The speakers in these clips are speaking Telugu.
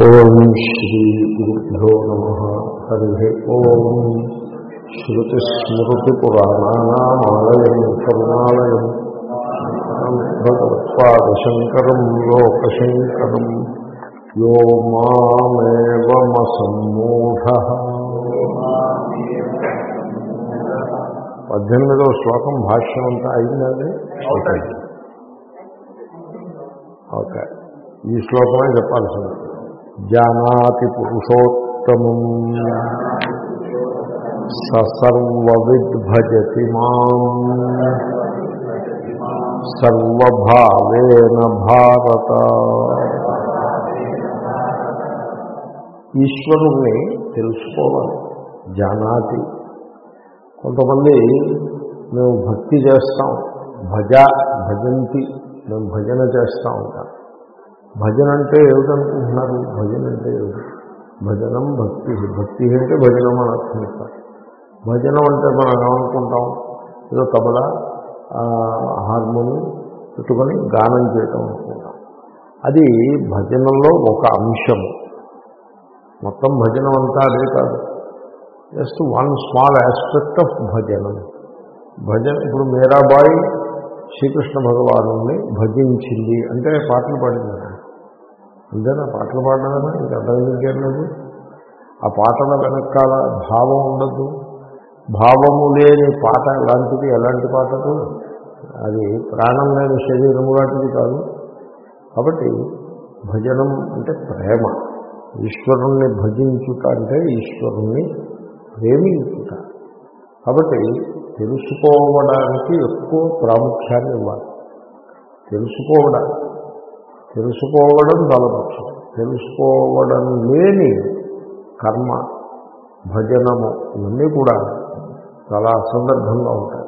ఓం శ్రీ గురుభ్యో నమ హరి ఓం శ్రుతిస్మృతిపురాణానామాలయం కరుణాలయం భగవత్పాదశంకరం లోకశంకరం యో మామేవమసమ్మూఢ పద్దెనిమిదవ శ్లోకం భాష్యం అంతా అయిందండి ఓకే ఓకే ఈ శ్లోకమే చెప్పాల్సింది జానాతి పురుషోత్తమం సర్వవిద్భజతి మాం సర్వభావేన భారత ఈశ్వరుణ్ణి తెలుసుకోవాలి జానాతి. కొంతమంది మేము భక్తి చేస్తాం భజ భజంతి మేము భజన చేస్తూ ఉంటాం. భజన అంటే ఏమిటనుకుంటున్నారు? భజన అంటే ఏమిటి? భజనం భక్తి. భక్తి అంటే భజనం అని అర్థం ఇస్తారు భజనం అంటే మనం ఏమనుకుంటాం? ఏదో తబల హార్మోని పెట్టుకొని గానం చేయటం అనుకుంటాం. అది భజనలో ఒక అంశము. మొత్తం భజనం అంతా అదే కాదు. Just one small aspect of భజనం. భజన ఇప్పుడు మీరాబాయి శ్రీకృష్ణ భగవాను భజించింది అంటే పాటలు పాడింది ఇదేనా పాటలు పాడడమేనా ఇంకా అర్థం లేదు. ఆ పాటల వెనకాల భావం ఉండదు. భావము లేని పాట ఎలాంటిది? ఎలాంటి పాటలు అది? ప్రాణం లేని శరీరము లాంటిది కాదు. కాబట్టి భజనం అంటే ప్రేమ. ఈశ్వరుణ్ణి భజించుట అంటే ఈశ్వరుణ్ణి ప్రేమించుట. కాబట్టి తెలుసుకోవడానికి ఎక్కువ ప్రాముఖ్యాన్ని ఇవ్వాలి. తెలుసుకోవడం తెలుసుకోవడం చాలా ముఖ్యం తెలుసుకోవడం లేని కర్మ భజనము ఇవన్నీ కూడా చాలా అసందర్భంగా ఉంటాయి.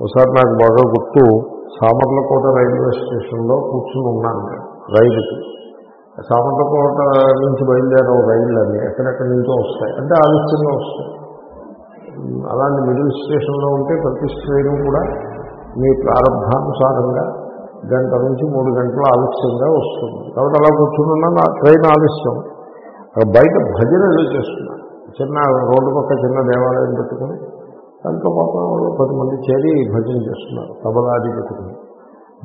ఒకసారి నాకు బాగా గుర్తు సామర్లకోట రైల్వే స్టేషన్లో కూర్చుని ఉన్నాను రైలుకి. సామర్లకోట నుంచి బయలుదేరే రైళ్ళు అన్నీ ఎక్కడెక్కడి నుంచో వస్తాయి. అంటే ఆలస్యంగా వస్తాయి. అలాంటి మిడిల్ స్టేషన్లో ఉంటే ప్రతి ట్రైన్ కూడా మీ ప్రారంభానుసారంగా గంట నుంచి మూడు గంటలు ఆలస్యంగా వస్తుంది. కాబట్టి అలా కూర్చున్నా నా ట్రైన్ ఆలస్యం. బయట భజన చేస్తున్నా చిన్న రోడ్డు పక్క చిన్న దేవాలయం పెట్టుకుని దాంట్లో పాపం వాళ్ళు పది మంది చేరి భజన చేస్తున్నారు తబలాది పెట్టుకుని.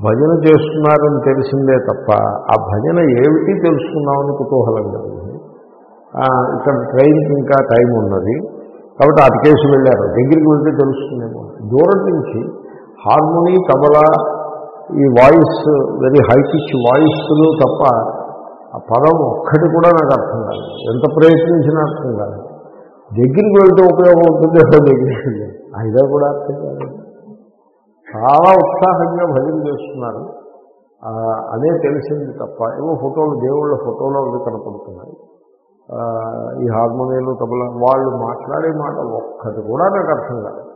భజన చేస్తున్నారని తెలిసిందే తప్ప ఆ భజన ఏమిటి తెలుసుకున్నామని కుతూహలం కలిగింది. ఇక్కడ ట్రైన్కి ఇంకా టైం ఉన్నది. కాబట్టి అటుకేసి వెళ్ళారు. దగ్గరికి వెళ్తే తెలుస్తుందేమో దూరం నుంచి హార్మోనీ తబలా ఈ వాయిస్ వెరీ హై పిచ్ వాయిస్లు తప్ప ఆ పదం ఒక్కటి కూడా నాకు అర్థం కాదు. ఎంత ప్రయత్నించినా అర్థం కాదు. దగ్గరికి వెళ్తే ఉపయోగం ఉంటుంది దగ్గరికి అయినా కూడా అర్థం కాదు. చాలా ఉత్సాహంగా భజన చేస్తున్నారు. అదే తెలిసింది తప్ప ఏవో ఫోటోలు దేవుళ్ళ ఫోటోలు అవి కనపడుతున్నాయి. ఈ హార్మోనియలు తబల వాళ్ళు మాట్లాడే మాట ఒక్కటి కూడా నాకు అర్థం కాదు.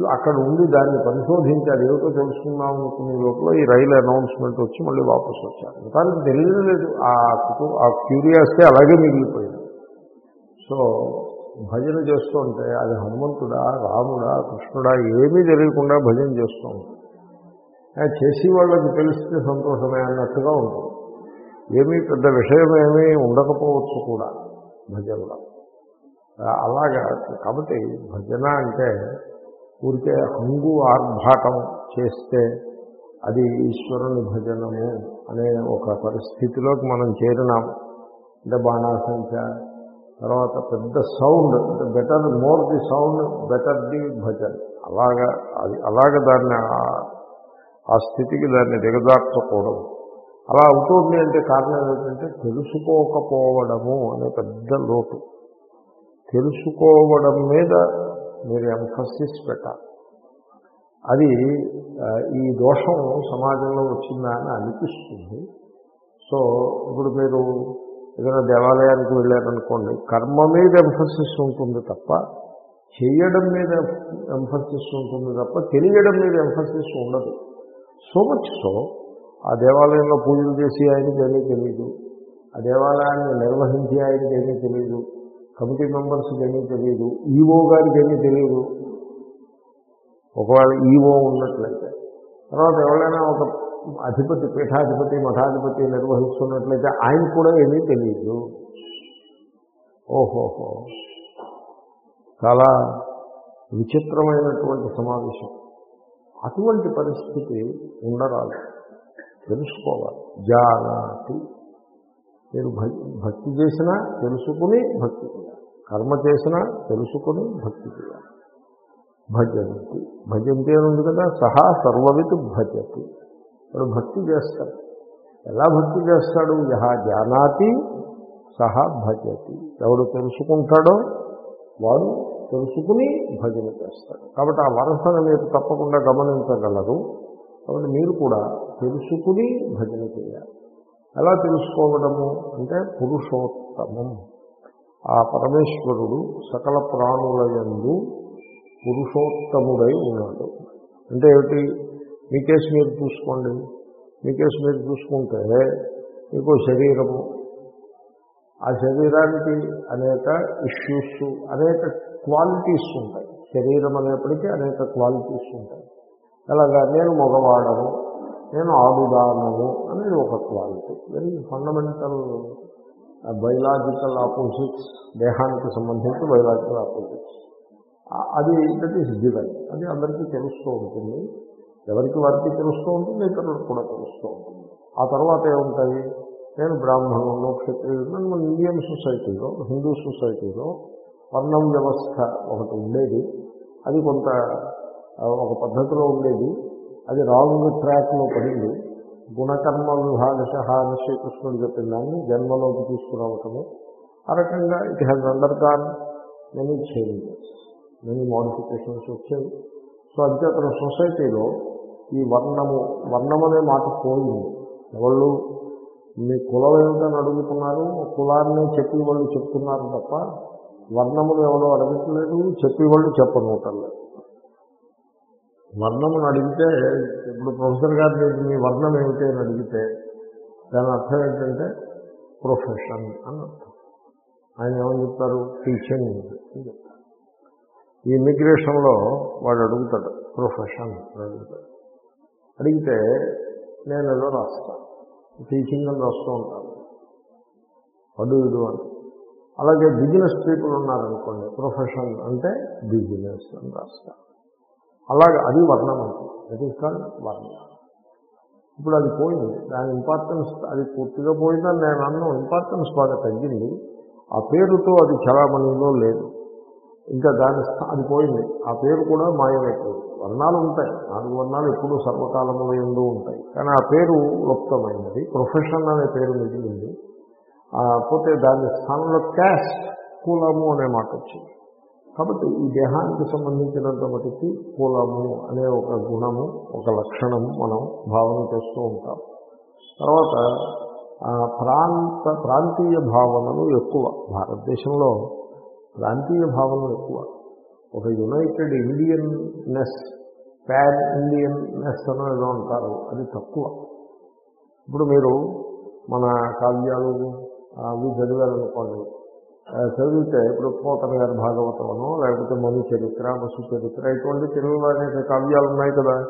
అక్కడ ఉండి దాన్ని పరిశోధించాలి ఏమిటో తెలుసుకుందాం అనుకునే లోపల ఈ రైలు అనౌన్స్మెంట్ వచ్చి మళ్ళీ వాపసు వచ్చారు. కానీ తెలియలేదు ఆ ఆ క్యూరియాసిటీ అలాగే మిగిలిపోయింది. సో భజన చేస్తుంటే అది హనుమంతుడా రాముడా కృష్ణుడా ఏమీ తెలియకుండా భజన చేస్తూ ఉంటాం చేసి వాళ్ళకి తెలిస్తే సంతోషమే అన్నట్టుగా ఉంటుంది. ఏమీ పెద్ద విషయం ఏమీ ఉండకపోవచ్చు కూడా భజనలో. అలాగా కాబట్టి భజన అంటే ఊరికే హంగు ఆర్భాటం చేస్తే అది ఈశ్వరుని భజనము అనే ఒక పరిస్థితిలోకి మనం చేరినాం. అంటే బాణాసంఖ్య తర్వాత పెద్ద sound better more the sound better the bhajan. అలాగా అది అలాగ దాన్ని ఆ స్థితికి దాన్ని దిగజార్చకూడదు. అలా అవుతుంది అంటే కారణం ఏంటంటే తెలుసుకోకపోవడము అనే పెద్ద లోటు. తెలుసుకోవడం మీద మీరు ఎంఫసిస్ పెట్టాలి. అది ఈ దోషం సమాజంలో వచ్చిందా అని అనిపిస్తుంది. సో ఇప్పుడు మీరు ఏదైనా దేవాలయానికి వెళ్ళారనుకోండి కర్మ మీద ఎంఫసిస్ ఉంటుంది తప్ప చేయడం మీద ఎంఫసిస్ ఉంటుంది తప్ప తెలియడం మీద ఎంఫసిస్ ఉండదు. సో మచ్ సో ఆ దేవాలయంలో పూజలు చేసి ఆయనకి ఏమీ తెలియదు ఆ దేవాలయాన్ని నిర్వహించి ఆయనకి ఏమీ తెలియదు కమిటీ మెంబర్స్కి ఏమీ తెలియదు. ఈవో గారికి ఏమీ తెలియదు. ఒకవేళ ఈవో ఉన్నట్లయితే. తర్వాత ఎవరైనా ఒక అధిపతి పీఠాధిపతి మఠాధిపతి నిర్వహిస్తున్నట్లయితే ఆయన కూడా ఏమీ తెలియదు. ఓహోహో. చాలా విచిత్రమైనటువంటి సమావేశం. అటువంటి పరిస్థితి ఉండరాదు. తెలుసుకోవాలి. జానాతి మీరు భక్తి చేసినా తెలుసుకుని భక్తి చేయాలి. కర్మ చేసినా తెలుసుకుని భక్తి చేయాలి. భజంతి. భజంతి అని ఉంది కదా సహా సర్వవిత్ భజతి. వాడు భక్తి చేస్తాడు. ఎలా భక్తి చేస్తాడు? యహ జానాతి సహా భజతి. ఎవడు తెలుసుకుంటాడో వాడు తెలుసుకుని భజన చేస్తాడు. కాబట్టి ఆ వరసను మీరు తప్పకుండా గమనించగలరు. కాబట్టి మీరు కూడా తెలుసుకుని భజన చేయాలి. ఎలా తెలుసుకోవడము అంటే పురుషోత్తమం. ఆ పరమేశ్వరుడు సకల ప్రాణుల యందు పురుషోత్తముడై ఉన్నాడు. అంటే ఏమిటి? మీ కేసు మీరు చూసుకోండి. మీ కేసు మీరు చూసుకుంటే మీకు శరీరము ఆ శరీరానికి అనేక ఇష్యూస్ అనేక క్వాలిటీస్ ఉంటాయి. శరీరం అనేప్పటికీ అనేక క్వాలిటీస్ ఉంటాయి. అలాగా నేను మగవాడను. నేను ఆడుదానము అనేది ఒక quality very fundamental biological opposites దేహానికి సంబంధించి బయలాజికల్ ఆపోజిట్స్ అది దట్ ఈస్ గివెన్ అది అందరికీ తెలుస్తూ ఉంటుంది. ఎవరికి వారికి తెలుస్తూ ఉంటుంది ఇతరులకు కూడా తెలుస్తూ ఉంటుంది. ఆ తర్వాత ఏముంటాయి నేను బ్రాహ్మణులను క్షత్రియులను మన ఇండియన్ సొసైటీలో హిందూ సొసైటీలో వర్ణం వ్యవస్థ ఒకటి ఉండేది. అది కొంత ఒక పద్ధతిలో ఉండేది. అది రాంగ్ ట్రాక్లో పడింది. గుణకర్మ విభాగశ అని శ్రీకృష్ణుడు చెప్పిన దాన్ని జన్మలోకి తీసుకురావటము. ఆ రకంగా it has undergone many changes many modifications వచ్చాయి. సో అంచేతన సొసైటీలో ఈ వర్ణము వర్ణం అనే మాట పోయింది. ఎవళ్ళు మీ కులం ఏమిటని అడుగుతున్నారు? కులాన్ని చెప్పి వాళ్ళు చెప్తున్నారు తప్ప వర్ణములు ఎవరో అడగట్లేదు. చెప్పి వాళ్ళు చెప్పనూటలేదు వర్ణమును అడిగితే ఇప్పుడు ప్రొఫెసర్ గారు మీ వర్ణం ఏమిటి అని అడిగితే దాని అర్థం ఏంటంటే ప్రొఫెషన్ అని అర్థం. ఆయన ఏమని చెప్తారు టీచింగ్ అని చెప్తారు ఈ ఇమిగ్రేషన్లో వాడు అడుగుతాడు ప్రొఫెషన్ అడుగుతాడు. అడిగితే నేను ఏదో రాస్తాను టీచింగ్ అని రాస్తూ ఉంటాను. అడు ఇడు అని. అలాగే బిజినెస్ పీపుల్ ఉన్నారనుకోండి ప్రొఫెషన్ అంటే బిజినెస్ అని రాస్తాను అలాగ అది వర్ణం అంటే దట్ ఈస్ కాల్డ్ వర్ణం. ఇప్పుడు అది పోయింది. దాని ఇంపార్టెన్స్ అది పూర్తిగా పోయిందని నేను అన్న ఇంపార్టెన్స్ బాగా తగ్గింది. ఆ పేరుతో అది చలామణిలో లేదు. ఇంకా దాని అది పోయింది. ఆ పేరు కూడా మాయమైపోయింది. వర్ణాలు ఉంటాయి. నాలుగు వర్ణాలు ఎప్పుడూ సర్వకాలంలో ఎందు ఉంటాయి. కానీ ఆ పేరు లుప్తమైనది. ప్రొఫెషన్ అనే పేరు మిగిలింది. పోతే దాని స్థానంలో క్యాస్ట్ కులము అనే మాట వచ్చింది. కాబట్టి ఈ దేహానికి సంబంధించినంత మటుకి కులము అనే ఒక గుణము ఒక లక్షణము మనం భావన చేస్తూ ఉంటాం. తర్వాత ప్రాంత ప్రాంతీయ భావనలు ఎక్కువ. భారతదేశంలో ప్రాంతీయ భావనలు ఎక్కువ. ఒక యునైటెడ్ ఇండియన్నెస్ ప్యాన్ ఇండియన్నెస్ అని ఏదో అంటారు. అది తక్కువ. ఇప్పుడు మీరు మన కావ్యాలు అవి చదివారనుకోండి చదివితే ఇప్పుడు పోతన గారి భాగవతమనో లేకపోతే మను చరిత్ర వసు చరిత్ర ఇటువంటి తెలుగులో అనేక కావ్యాలు ఉన్నాయి కదా.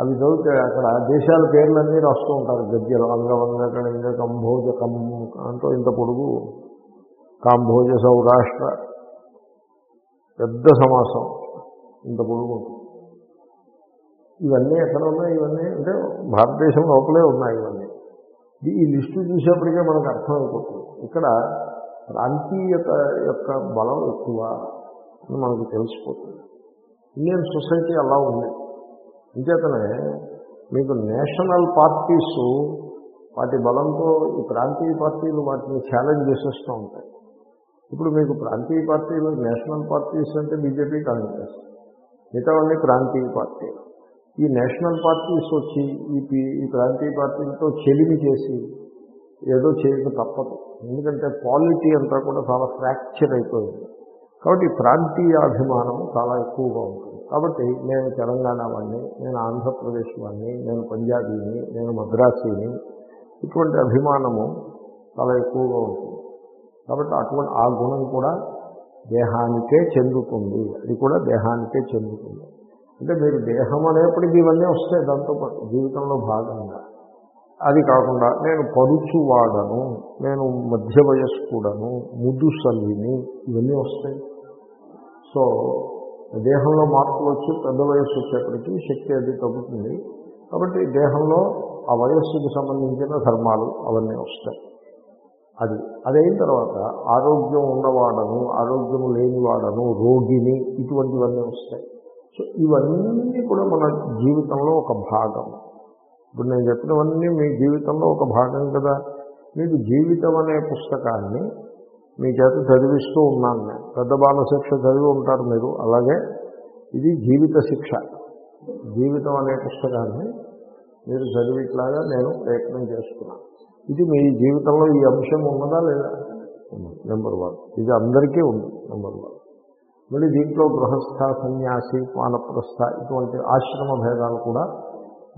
అవి చదివితే అక్కడ దేశాల పేర్లన్నీ రాస్తూ ఉంటారు. గద్యలు అంగవంగ కళింగ కంభోజ కం అంటూ ఇంత పొడుగు. కాంభోజ సౌరాష్ట్ర. పెద్ద సమాసం. ఇంత పొడుగు. ఇవన్నీ ఎక్కడ ఉన్నాయి? ఇవన్నీ అంటే భారతదేశం లోపలే ఉన్నాయి ఇవన్నీ. ఈ లిస్టు చూసేప్పటికే మనకు అర్థమైపోతుంది. ఇక్కడ ప్రాంతీయత యొక్క బలం ఎక్కువ అని మనకు తెలిసిపోతుంది. ఇండియన్ సొసైటీ అలా ఉంది. అంచేతనే మీకు నేషనల్ పార్టీస్ వాటి బలంతో ఈ ప్రాంతీయ పార్టీలు వాటిని ఛాలెంజ్ చేసేస్తూ ఉంటాయి. ఇప్పుడు మీకు ప్రాంతీయ పార్టీలు నేషనల్ పార్టీస్ అంటే బీజేపీ కాంగ్రెస్. మిగతావన్నీ ప్రాంతీయ పార్టీలు. ఈ నేషనల్ పార్టీస్ వచ్చి ఈ ఈ ప్రాంతీయ పార్టీలతో చెలిమి చేసి ఏదో చేయక తప్పదు. ఎందుకంటే పాలిటీ అంతా కూడా చాలా ఫ్రాక్చర్ అయిపోయింది. కాబట్టి ప్రాంతీయ అభిమానం చాలా ఎక్కువగా ఉంటుంది. కాబట్టి నేను తెలంగాణ వాడిని నేను ఆంధ్రప్రదేశ్ వాడిని నేను పంజాబీని నేను మద్రాసీని ఇటువంటి అభిమానము చాలా ఎక్కువగా ఉంటుంది. కాబట్టి అటువంటి ఆ గుణం కూడా దేహానికే చెందుతుంది. అది కూడా దేహానికే చెందుతుంది. అంటే మీరు దేహం అనేప్పటికీ ఇవన్నీ వస్తాయి. దాంతోపాటు జీవితంలో భాగంగా. అది కాకుండా నేను పరుచువాడను నేను మధ్య వయస్కుడను ముదుసల్లిని ఇవన్నీ వస్తాయి. సో దేహంలో మార్పులు వచ్చి పెద్ద వయస్సు వచ్చేప్పటికీ శక్తి అది తగ్గుతుంది. కాబట్టి దేహంలో ఆ వయస్సుకి సంబంధించిన ధర్మాలు అవన్నీ వస్తాయి. అది అదైన తర్వాత ఆరోగ్యం ఉన్నవాడను ఆరోగ్యం లేనివాడను రోగిని ఇటువంటివన్నీ వస్తాయి. సో ఇవన్నీ కూడా మన జీవితంలో ఒక భాగం. ఇప్పుడు నేను చెప్పినవన్నీ మీ జీవితంలో ఒక భాగం కదా. మీకు జీవితం అనే పుస్తకాన్ని మీ చేత చదివిస్తూ ఉన్నాను నేను. పెద్ద బాల శిక్ష చదివి ఉంటారు మీరు. అలాగే ఇది జీవిత శిక్ష. జీవితం అనే పుస్తకాన్ని మీరు చదివిట్లాగా నేను ప్రయత్నం చేస్తున్నాను. ఇది మీ జీవితంలో ఈ అంశం ఉన్నదా లేదా? నెంబర్ వన్ ఇది అందరికీ ఉంది. నెంబర్ వన్ మళ్ళీ దీంట్లో గృహస్థ సన్యాసి వానప్రస్థ ఇటువంటి ఆశ్రమ భేదాలు కూడా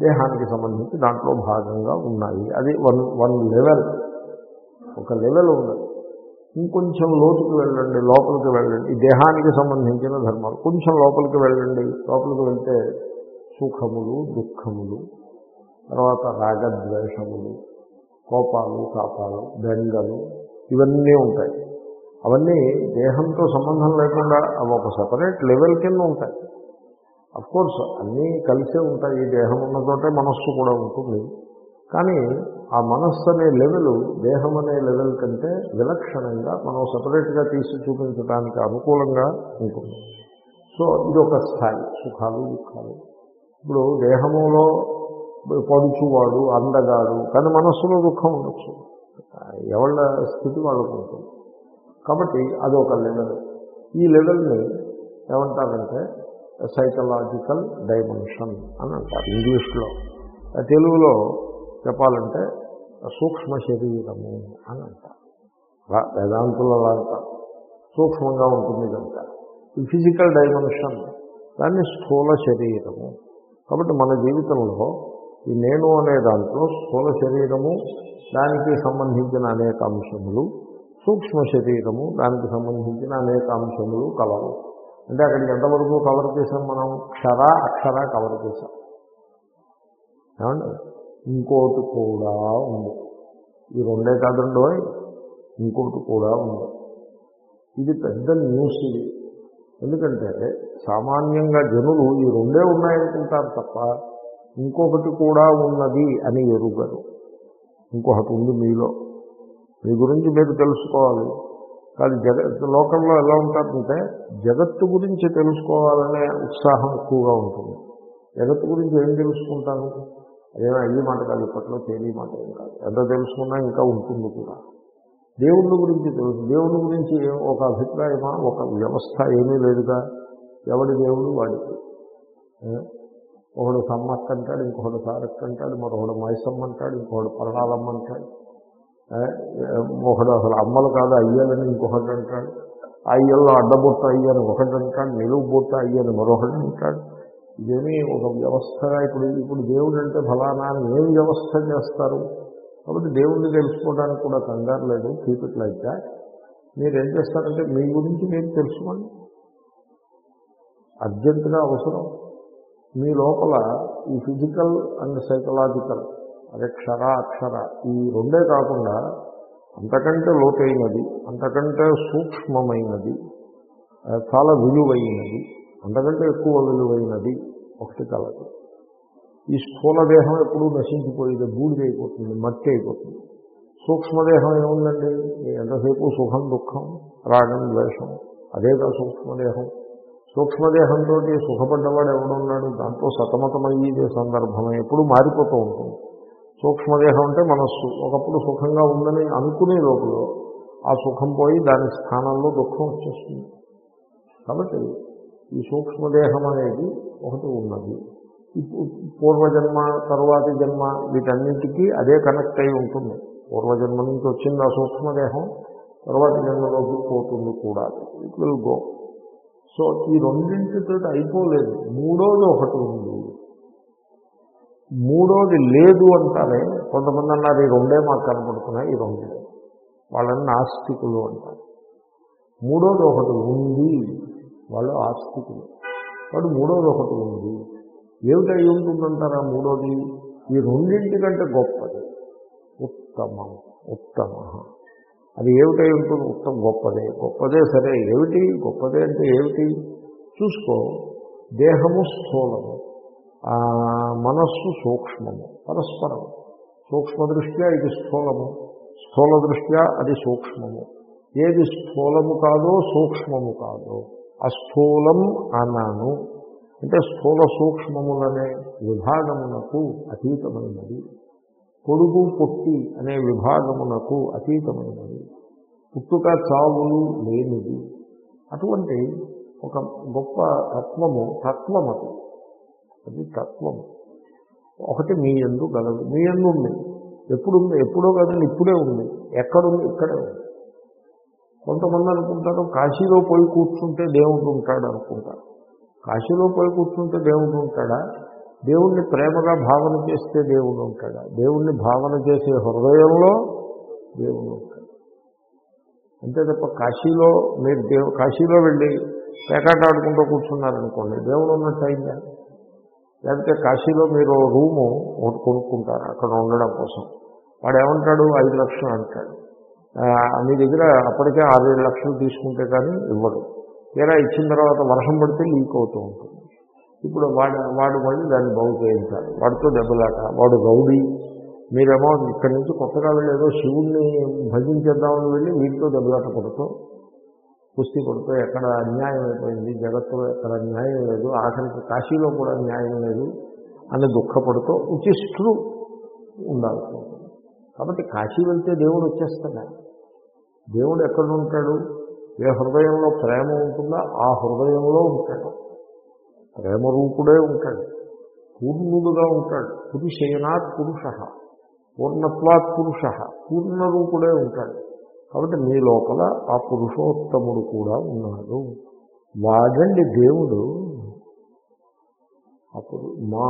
దేహానికి సంబంధించి దాంట్లో భాగంగా ఉన్నాయి. అది వన్ వన్ లెవెల్. ఒక లెవెల్ ఉన్నది ఇంకొంచెం లోతుకు వెళ్ళండి లోపలికి వెళ్ళండి. ఈ దేహానికి సంబంధించిన ధర్మాలు. కొంచెం లోపలికి వెళ్ళండి. లోపలికి వెళ్తే సుఖములు దుఃఖములు తర్వాత రాగద్వేషములు కోపాలు కాపాలు బెంగలు ఇవన్నీ ఉంటాయి. అవన్నీ దేహంతో సంబంధం లేకుండా అవి ఒక సపరేట్ లెవెల్ కింద ఉంటాయి. కోర్స్ అన్నీ కలిసే ఉంటాయి. ఈ దేహం ఉన్న చోటే మనస్సు కూడా ఉంటుంది. కానీ ఆ మనస్సు అనే లెవెల్ దేహం అనే లెవెల్ కంటే విలక్షణంగా మనం సపరేట్గా తీసి చూపించడానికి అనుకూలంగా ఉంటుంది. సో ఇది ఒక స్థాయి సుఖాలు దుఃఖాలు. ఇప్పుడు దేహములో పడుచువాడు అందగాడు కానీ మనస్సులో దుఃఖం ఉండొచ్చు. ఎవళ్ళ స్థితి వాళ్ళకు ఉంటుంది. కాబట్టి అది ఒక లెవెల్ ఈ లెవెల్ని ఏమంటారంటే సైకలాజికల్ డైమెన్షన్ అని అంటారు ఇంగ్లీష్లో. తెలుగులో చెప్పాలంటే సూక్ష్మ శరీరము అని అంటారు. వేదాంతులు అలా అంటారు. సూక్ష్మంగా ఉంటుంది కనుక. ఈ ఫిజికల్ డైమెన్షన్ దాన్ని స్థూల శరీరము. కాబట్టి మన జీవితంలో ఈ నేను అనే దాంట్లో స్థూల శరీరము దానికి సంబంధించిన అనేక అంశములు సూక్ష్మ శరీరము దానికి సంబంధించిన అనేక అంశములు కలవు. అంటే అక్కడికి ఎంతవరకు కవర్ చేసాం మనం? క్షర అక్షర కవర్ చేసాం ఏమండి? ఇంకోటి కూడా ఉంది. ఈ రెండే కాదండో? ఇంకోటి కూడా ఉంది. ఇది పెద్ద న్యూస్ ఇది. ఎందుకంటే సామాన్యంగా జనులు ఈ రెండే ఉన్నాయనుకుంటారు తప్ప ఇంకొకటి కూడా ఉన్నది అని ఎరుగరు. ఇంకొకటి ఉంది మీలో. మీ గురించి మీరు తెలుసుకోవాలి. కానీ జగత్ లోకంలో ఎలా ఉంటారంటే జగత్తు గురించి తెలుసుకోవాలనే ఉత్సాహం ఎక్కువగా ఉంటుంది. జగత్తు గురించి ఏం తెలుసుకుంటాను అదేమో అయ్యి మాట కాదు ఇప్పట్లో తేలి మాట ఏం కాదు. ఎంత తెలుసుకున్నా ఇంకా ఉంటుంది కూడా. దేవుళ్ళ గురించి తెలుసు. దేవుని గురించి ఒక అభిప్రాయమా ఒక వ్యవస్థ ఏమీ లేదుగా. ఎవడి దేవుడు వాడికి? ఒకడు సమ్మక్క అంటాడు ఇంకొకడు సారక్క అంటాడు మరొకడు మైసమ్మ అంటాడు ఇంకొకడు పరణాలమ్మ అంటాడు ఒకడు అసలు అమ్మలు కాదు అయ్యాలని ఇంకొకటి అంటాడు. అయ్యల్లో అడ్డబొట్ట అయ్యని ఒకటి అంటాడు నిలువు బొట్ట అయ్యని మరొకటి అంటాడు. ఇదేమీ ఒక వ్యవస్థగా ఇప్పుడు ఇప్పుడు దేవుడు అంటే ఫలానా అని వ్యవస్థ చేస్తారు? కాబట్టి దేవుణ్ణి తెలుసుకోవడానికి కూడా కంగారు లేదు కీప్ లైక్ దాట్ మీరు ఏం చేస్తారంటే మీ గురించి మీరు తెలుసుకోండి. అర్జెంటుగా అవసరం. మీ లోపల ఈ ఫిజికల్ అండ్ సైకలాజికల్ అదే క్షర అక్షర. ఈ రెండే కాకుండా అంతకంటే లోతైనది అంతకంటే సూక్ష్మమైనది చాలా విలువైనది అంతకంటే ఎక్కువ విలువైనది ఒకటి కలదు. ఈ స్థూల దేహం ఎప్పుడూ నశించిపోయేది బూడిదైపోతుంది మట్టి అయిపోతుంది. సూక్ష్మదేహం ఏముందండి? ఎంతసేపు సుఖం దుఃఖం రాగం ద్వేషం అదేగా సూక్ష్మదేహం సూక్ష్మదేహంతో సుఖపడ్డవాడు ఎవడున్నాడు? దాంతో సతమతమయ్యేదే సందర్భమే ఎప్పుడు మారిపోతూ ఉంటుంది. సూక్ష్మదేహం అంటే మనస్సు. ఒకప్పుడు సుఖంగా ఉందని అనుకునే లోపల ఆ సుఖం పోయి దాని స్థానంలో దుఃఖం వచ్చేస్తుంది. కాబట్టి ఈ సూక్ష్మదేహం అనేది ఒకటి ఉన్నది. పూర్వజన్మ తరువాతి జన్మ వీటన్నిటికీ అదే కనెక్ట్ అయి ఉంటుంది. పూర్వజన్మ నుంచి వచ్చింది ఆ సూక్ష్మదేహం తర్వాతి జన్మలోకి పోతుంది కూడా. It will go. సో ఈ రెండింటితో అయిపోలేదు. మూడోది ఒకటి ఉంది. మూడోది లేదు అంటారే. కొంతమంది అన్నారు ఈ రెండే మాకు కనపడుతున్నాయి ఈ రెండే. వాళ్ళని నాస్తికులు అంటారు. మూడోది ఒకటి ఉంది వాళ్ళు ఆస్తికులు. వాడు మూడోది ఒకటి ఉంది. ఏమిటై ఉంటుందంటారా మూడోది? ఈ రెండింటికంటే గొప్పది. ఉత్తమం ఉత్తమ. అది ఏమిటై ఉంటుంది? ఉత్తమ గొప్పదే. గొప్పదే సరే ఏమిటి? గొప్పదే అంటే ఏమిటి? చూసుకో దేహము స్థూలము. మనస్సు సూక్ష్మము పరస్పరం. సూక్ష్మ దృష్ట్యా ఇది స్థూలము స్థూల దృష్ట్యా అది సూక్ష్మము. ఏది స్థూలము కాదో సూక్ష్మము కాదో అస్థూలం అన్నాను అంటే స్థూల సూక్ష్మములనే విభాగమునకు అతీతమైనది. పొడుగు పొట్టి అనే విభాగమునకు అతీతమైనది. పుట్టుక చావులు లేనిది. అటువంటి ఒక గొప్ప తత్వము తత్వం అది తత్వం. ఒకటి మీ ఎందు గలదు. మీ ఎందు ఉంది. ఎప్పుడు ఉంది ఎప్పుడో కదండి ఇప్పుడే ఉంది. ఎక్కడుంది? ఇక్కడే ఉంది. కొంతమంది అనుకుంటారు కాశీలో పోయి కూర్చుంటే దేవుడు ఉంటాడు అనుకుంటారు. కాశీలో పోయి కూర్చుంటే దేవుడు ఉంటాడా? దేవుణ్ణి ప్రేమగా భావన చేస్తే దేవుడు ఉంటాడా? దేవుణ్ణి భావన చేసే హృదయంలో దేవుడు ఉంటాడు. అంతే తప్ప కాశీలో మీరు దేవు కాశీలో వెళ్ళి పేకాట ఆడుకుంటూ కూర్చున్నారనుకోండి దేవుడు ఉన్నట్టు అయిందా? లేకపోతే కాశీలో మీరు రూము ఒకటి కొనుక్కుంటారు అక్కడ ఉండడం కోసం. వాడు ఏమంటాడు ఐదు లక్షలు అంటాడు. మీ దగ్గర అప్పటికే ఆరేడు లక్షలు తీసుకుంటే కానీ ఇవ్వడు. తీరా ఇచ్చిన తర్వాత వర్షం పడితే లీక్ అవుతూ ఉంటుంది. ఇప్పుడు వాడు వాడు మళ్ళీ దాన్ని బాగు చేయించాలి. వాడితో దెబ్బలాట వాడు రౌడీ. మీరేమో ఇక్కడి నుంచి కొత్తగా వెళ్ళేదో శివుణ్ణి భజించేద్దామని వెళ్ళి వీటితో దెబ్బలాట పడుతూ కుస్తీ పడుతూ ఎక్కడ అన్యాయం అయిపోయింది జగత్తులో ఎక్కడ న్యాయం లేదు ఆఖరికి కాశీలో కూడా న్యాయం లేదు అని దుఃఖపడుతూ ఉచిష్ఠుడు ఉండాల్సి ఉంటుంది. కాబట్టి కాశీ వెళ్తే దేవుడు వచ్చేస్తాడా? దేవుడు ఎక్కడ ఉంటాడు? ఏ హృదయంలో ప్రేమ ఉంటుందో? ఆ హృదయంలో ఉంటాడు. ప్రేమ రూపుడే ఉంటాడు. పూర్ణుడుగా ఉంటాడు. పురుషయనాత్ పురుష పూర్ణత్వాత్ పురుష పూర్ణరూపుడే ఉంటాడు. కాబట్టి మీ లోపల ఆ పురుషోత్తముడు కూడా ఉన్నాడు. వాడండి దేవుడు. అప్పుడు మా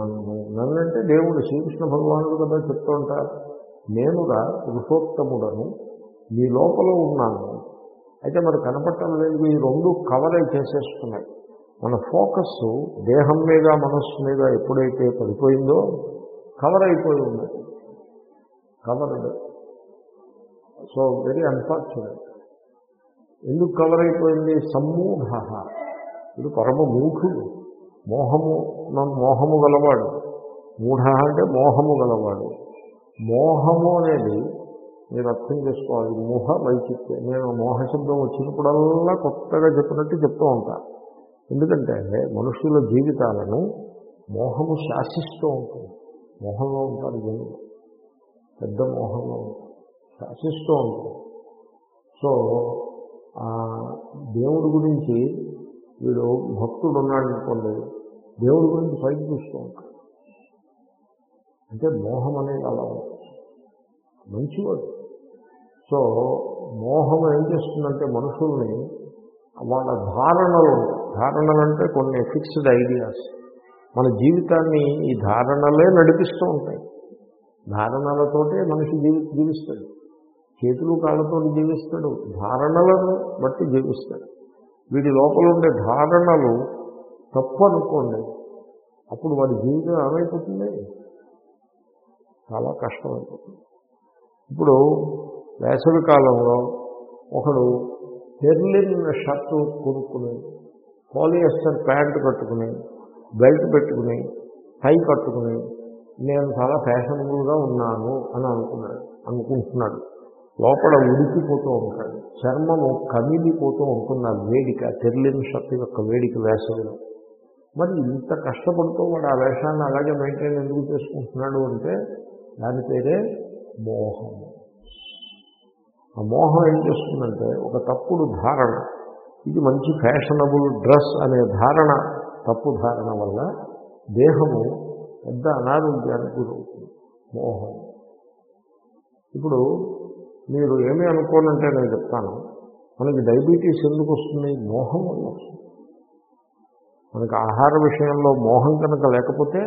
నన్ను నన్ను అంటే దేవుడు శ్రీకృష్ణ భగవానుడు కదా చెప్తూ ఉంటారు. నేనుగా పురుషోత్తముడను మీ లోపల ఉన్నాను. అయితే మరి కనపడటం లేదు. ఈ రెండు కవర్ అయి చేసేస్తున్నాయి. మన ఫోకస్ దేహం మీద మనస్సు మీద ఎప్పుడైతే పడిపోయిందో కవర్ అయిపోయి ఉన్నది కవర్డ్ సో వెరీ అన్ఫార్చునేట్. ఎందుకు కవర్ అయిపోయింది? సమ్మూఢ. ఇది పరమ మూఢుడు. మోహము మోహము గలవాడు. మూఢ అంటే మోహము గలవాడు. మోహము అనేది మీరు అర్థం చేసుకోవాలి. మోహ వైచిత్యం నేను మోహ శబ్దం వచ్చినప్పుడల్లా కొత్తగా చెప్పినట్టు చెప్తూ ఉంటా. ఎందుకంటే మనుషుల జీవితాలను మోహము శాసిస్తూ ఉంటుంది. మోహంలో ఉంటారు జనులు. పెద్ద మోహంలో ఉంటారు. శాసిస్తూ ఉంటుంది సో ఆ దేవుడి గురించి వీడు భక్తుడు ఉన్నాడు అనుకోండి దేవుడి గురించి పైకి చూస్తూ ఉంటాడు అంటే మోహం అనేది అలా ఉంటుంది. మంచివాడు. సో మోహం ఏం చేస్తుందంటే మనుషుల్ని వాళ్ళ ధారణలు ధారణలు అంటే కొన్ని ఫిక్స్డ్ ఐడియాస్. మన జీవితాన్ని ఈ ధారణలే నడిపిస్తూ ఉంటాయి. ధారణలతోటే మనిషి జీవి జీవిస్తాడు. చేతులు కాళ్ళతో జీవిస్తాడు ధారణలను బట్టి జీవిస్తాడు. వీడి లోపల ఉండే ధారణలు తప్పు అనుకోండి అప్పుడు వాడి జీవితం ఏమైపోతుంది? చాలా కష్టమైపోతుంది ఇప్పుడు వేసవి కాలంలో ఒకడు టెర్లిన్ షర్టు కొనుక్కుని పాలియస్టర్ ప్యాంటు కట్టుకుని బెల్ట్ పెట్టుకుని టై కట్టుకుని నేను చాలా ఫ్యాషనబుల్గా ఉన్నాను అని అనుకున్నాడు అనుకుంటున్నాడు. లోపల ఉడికిపోతూ ఉంటాడు చర్మము కమిలిపోతూ ఉంటుంది ఆ వేడిక టెర్లిన్ శక్తి యొక్క వేడిక వేసవిలో. మరి ఇంత కష్టపడుతూ వాడు ఆ వేషాన్ని అలాగే మెయింటైన్ ఎందుకు చేసుకుంటున్నాడు అంటే దాని పేరే మోహము ఆ మోహం ఏం చేస్తుందంటే ఒక తప్పుడు ధారణ ఇది మంచి ఫ్యాషనబుల్ డ్రెస్ అనే ధారణ తప్పు ధారణ వల్ల దేహము పెద్ద అనారోగ్యానికి గురవుతుంది. మోహం. ఇప్పుడు మీరు ఏమీ అనుకోనంటే నేను చెప్తాను మనకి డయాబెటీస్ ఎందుకు వస్తుంది? మోహం వల్ల వస్తుంది. మనకి ఆహార విషయంలో మోహం కనుక లేకపోతే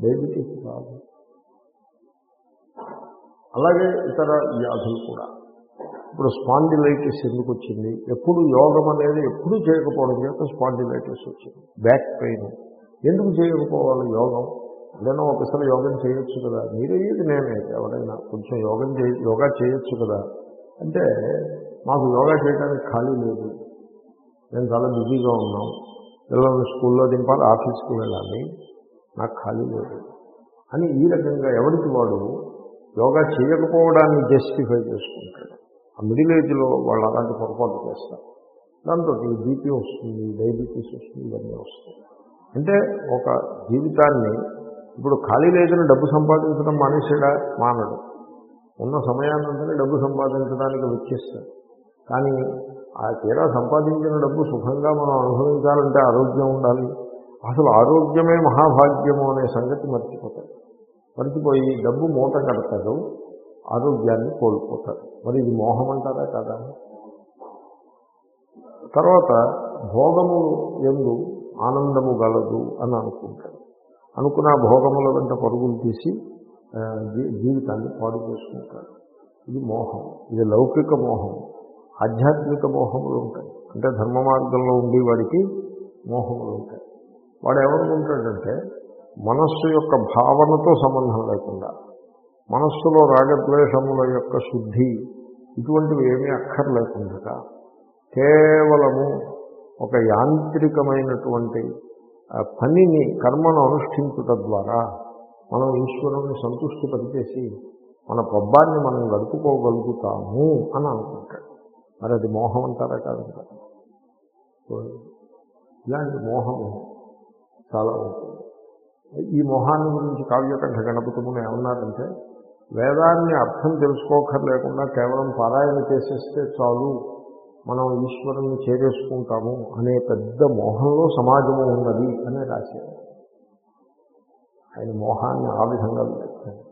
డయాబెటీస్ రాదు. అలాగే ఇతర వ్యాధులు కూడా. ఇప్పుడు స్పాండిలైటిస్ ఎందుకు వచ్చింది? ఎప్పుడు యోగం అనేది ఎప్పుడు చేయకపోవడం చేత స్పాండిలైటిస్ వచ్చింది. Back pain. ఎందుకు చేయకపోవాలి యోగం? ఏదైనా ఒకసారి యోగం చేయొచ్చు కదా. మీరయ్యేది నేనే ఎవరైనా కొంచెం యోగం చేయ యోగా చేయొచ్చు కదా. అంటే మాకు యోగా చేయడానికి ఖాళీ లేదు. నేను చాలా బిజీగా ఉన్నాం. పిల్లల్ని స్కూల్లో దింపాలి ఆఫీస్కి వెళ్ళాలి. నాకు ఖాళీ లేదు. అని ఈ రకంగా ఎవరికి వాడు యోగా చేయకపోవడాన్ని జస్టిఫై చేసుకుంటాడు. ఆ మిడిల్ ఏజ్లో వాళ్ళు అలాంటి పొరపాటు చేస్తారు. దాంతో బీపీ వస్తుంది డయాబెటీస్ వస్తుంది ఇవన్నీ వస్తాయి. అంటే ఒక జీవితాన్ని ఇప్పుడు ఖాళీ లేదని డబ్బు సంపాదించడం మానేసాడా మానడు. ఉన్న సమయాన్నంతనే డబ్బు సంపాదించడానికి వెచ్చిస్తాడు. కానీ ఆ తీరా సంపాదించిన డబ్బు సుఖంగా మనం అనుభవించాలంటే ఆరోగ్యం ఉండాలి. అసలు ఆరోగ్యమే మహాభాగ్యము అనే సంగతి మర్చిపోతాడు. మర్చిపోయి డబ్బు మూట కడతాడు ఆరోగ్యాన్ని కోల్పోతాడు. మరి ఇది మోహం అంటారా కదా? తర్వాత భోగము ఎందు ఆనందము గలదు అని అనుకుంటాడు. అనుకున్న భోగముల వెంట పరుగులు తీసి జీ- జీవితాన్ని పాడు చేసుకుంటాడు ఇది మోహం. ఇది లౌకిక మోహం. ఆధ్యాత్మిక మోహములు ఉంటాయి. అంటే ధర్మ మార్గంలో ఉండేవాడికి మోహములు ఉంటాయి. వాడు ఏమనుకుంటాడంటే మనస్సు యొక్క భావనతో సంబంధం లేకుండా మనస్సులో రాగద్వేషముల యొక్క శుద్ధి ఇటువంటివి ఏమీ అక్కర్లేకుండా కేవలము ఒక యాంత్రికమైనటువంటి పనిని కర్మను అనుష్ఠించుట ద్వారా మనం ఈశ్వరుని సంతృష్టి పరిచేసి మన పబ్బాన్ని మనం గడుపుకోగలుగుతాము అని అనుకుంటాడు. మరి అది మోహం అంటారా కాదంటారు ఇలాంటి మోహము చాలా ఉంటుంది. ఈ మోహాన్ని గురించి కావ్యకంఠ గణపతిముని ఏమన్నారంటే వేదాన్ని అర్థం తెలుసుకోకర్లేకుండా కేవలం పారాయణ చేసేస్తే చాలు మనం ఈశ్వరుణ్ణి చేరేసుకుంటాము అనే పెద్ద మోహంలో సమాజము ఉన్నది అనే రాశారు. ఆయన మోహాన్ని ఆ విధంగా వివరించారు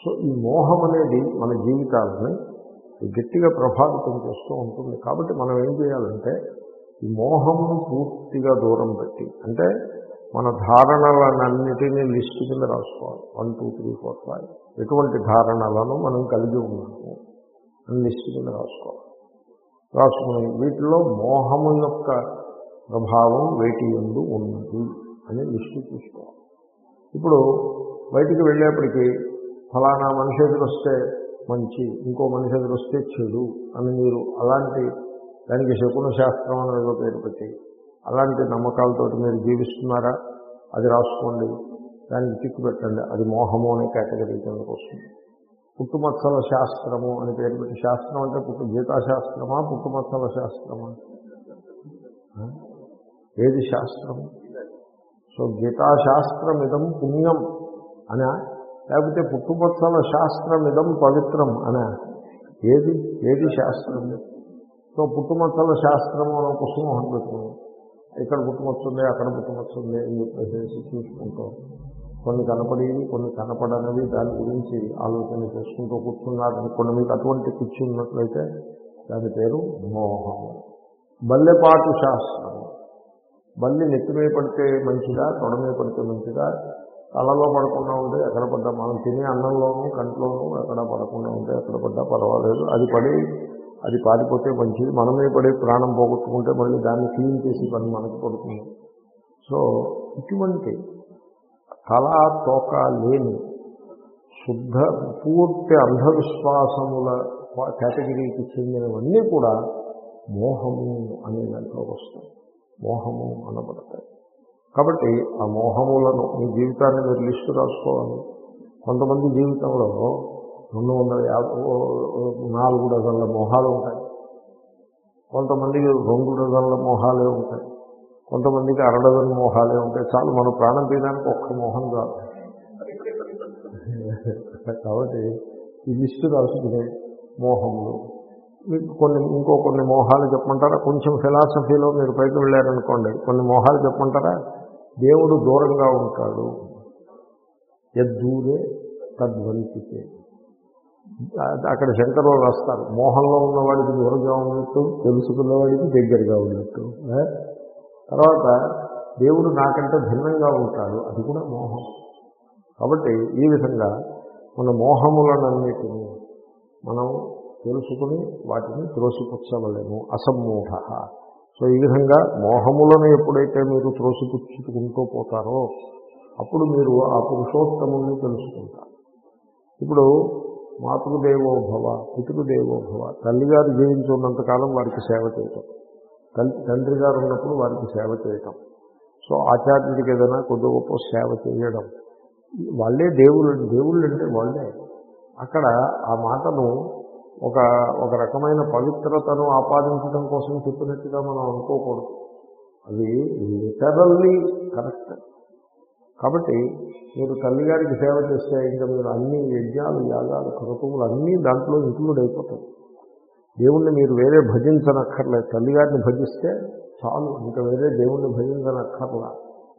సో ఈ మోహం అనేది మన జీవితాలని గట్టిగా ప్రభావితం చేస్తూ ఉంటుంది. కాబట్టి మనం ఏం చేయాలంటే ఈ మోహమును పూర్తిగా దూరం పెట్టి అంటే మన ధారణలన్నిటినీ లిస్టు కింద రాసుకోవాలి. One two three four five. ఎటువంటి ధారణలను మనం కలిగి ఉన్నాము అని లిస్టు కింద రాసుకోవాలి. రాసుకుని వీటిలో మోహము యొక్క ప్రభావం వేటి ఎందు ఉన్నది అని లిస్టు చూసుకోవాలి. ఇప్పుడు బయటికి వెళ్ళేప్పటికీ ఫలానా మనిషి ఎదురొస్తే మంచి ఇంకో మనిషి ఎదురొస్తే చెడు అని మీరు అలాంటి దానికి శకున శాస్త్రం అని పేరు పెట్టి అలాంటి నమ్మకాలతోటి మీరు జీవిస్తున్నారా? అది రాసుకోండి. దానికి చిక్కు పెట్టండి. అది మోహము అనే కేటగిరీ కిందకు వస్తుంది. పుట్టుమచ్చల శాస్త్రము అని పేరు పెట్టి శాస్త్రం అంటే పుట్టు గీతాశాస్త్రమా పుట్టుమచ్చల శాస్త్రమా? ఏది శాస్త్రము సో గీతాశాస్త్రమిదం పుణ్యం అనా? లేకపోతే పుట్టుమత్సల శాస్త్రమిదం పవిత్రం అనా? ఏది? ఏది శాస్త్రం? సో పుట్టుమచ్చల శాస్త్రము అనే పుస్తకం ఒకటి పెట్టుకున్నాం. ఇక్కడ పుట్టుమచ్చుంది అక్కడ పుట్టుమచ్చుంది అని చెప్పేసి చూసుకుంటాం. కొన్ని కనపడేవి కొన్ని కనపడనివి దాని గురించి ఆలోచన చేసుకుంటూ కూర్చున్నారు అనుకోండి. మీకు అటువంటి పిచ్చి ఉన్నట్లయితే దాని పేరు మోహము బల్లెపాటు శాస్త్రం. బల్లి నెత్తిమే పడితే మంచిదా తొడమే పడితే మంచిదా? కళ్ళలో పడకుండా ఉంటే ఎక్కడ పడ్డా? మనం తినే అన్నంలోనూ కంట్లోనూ ఎక్కడ పడకుండా ఉంటే ఎక్కడ పడ్డా? పర్వాలేదు. అది పడి అది పారిపోతే మంచిది. మనమే పడి ప్రాణం పోగొట్టుకుంటే మళ్ళీ దాన్ని క్లీన్ చేసి పని మనకు పడుతుంది. సో ఇటువంటి కళా తోక లేని శుద్ధ పూర్తి అంధవిశ్వాసముల కేటగిరీకి చెందినవన్నీ కూడా మోహము అనే దాంట్లోకి వస్తాయి. మోహము అనబడతాయి. కాబట్టి ఆ మోహములను మీ జీవితాన్ని మీరు లిస్టు రాసుకోవాలి. కొంతమంది జీవితంలో రెండు వందల యాభై నాలుగు డజన్ల మోహాలు ఉంటాయి. కొంతమందికి రెండు డజన్ల మోహాలే ఉంటాయి. కొంతమందికి అర మోహాలే ఉంటాయి చాలు మనం ప్రాణం తీయడానికి ఒక్క మోహం కాదు కాబట్టి ఈ లిస్టు రాసుకునే మోహములు. మీకు కొన్ని ఇంకో కొన్ని మోహాలు చెప్పమంటారా? కొంచెం ఫిలాసఫీలో మీరు పైకి వెళ్ళారనుకోండి. కొన్ని మోహాలు చెప్పమంటారా? దేవుడు దూరంగా ఉంటాడు. ఎద్దూరే తద్వంతికే. అక్కడ శంకరులు రాస్తారు. మోహంలో ఉన్నవాడికి దూరంగా ఉన్నట్టు తెలుసుకున్నవాడికి దగ్గరగా ఉన్నట్టు. తర్వాత దేవుడు నాకంటే భిన్నంగా ఉంటాడు. అది కూడా మోహం. కాబట్టి ఈ విధంగా మన మోహములనన్నిటినీ మనం తెలుసుకుని వాటిని త్రోసిపుచ్చవలేము. అసమ్మూఢ సో ఈ విధంగా మోహములను ఎప్పుడైతే మీరు త్రోసిపుచ్చుకుంటూ పోతారో అప్పుడు మీరు ఆ పురుషోత్తముని తెలుసుకుంటారు. ఇప్పుడు మాతృదేవోభవ పితృదేవోభవ తల్లిగారు జీవించున్నంతకాలం వారికి సేవ చేయటం. తండ్రి గారు ఉన్నప్పుడు వారికి సేవ చేయటం. సో ఆచార్యుడికి ఏదైనా కొద్ది గొప్ప సేవ చేయడం. వాళ్ళే దేవుళ్ళు దేవుళ్ళు అంటే వాళ్ళే. అక్కడ ఆ మాటను ఒక ఒక రకమైన పవిత్రతను ఆపాదించడం కోసం చెప్పినట్టుగా మనం అనుకోకూడదు. అది లిటరల్లీ కరెక్ట్ కాబట్టి మీరు తల్లిగారికి సేవ చేస్తే ఇంకా మీరు అన్ని యజ్ఞాలు యాగాలు కృతములు అన్నీ దాంట్లో ఇంక్లూడ్ అయిపోతాయి. దేవుణ్ణి మీరు వేరే భజించనక్కర్లేదు. తల్లిగారిని భజిస్తే చాలు ఇంకా వేరే దేవుణ్ణి భజించనక్కర్లా.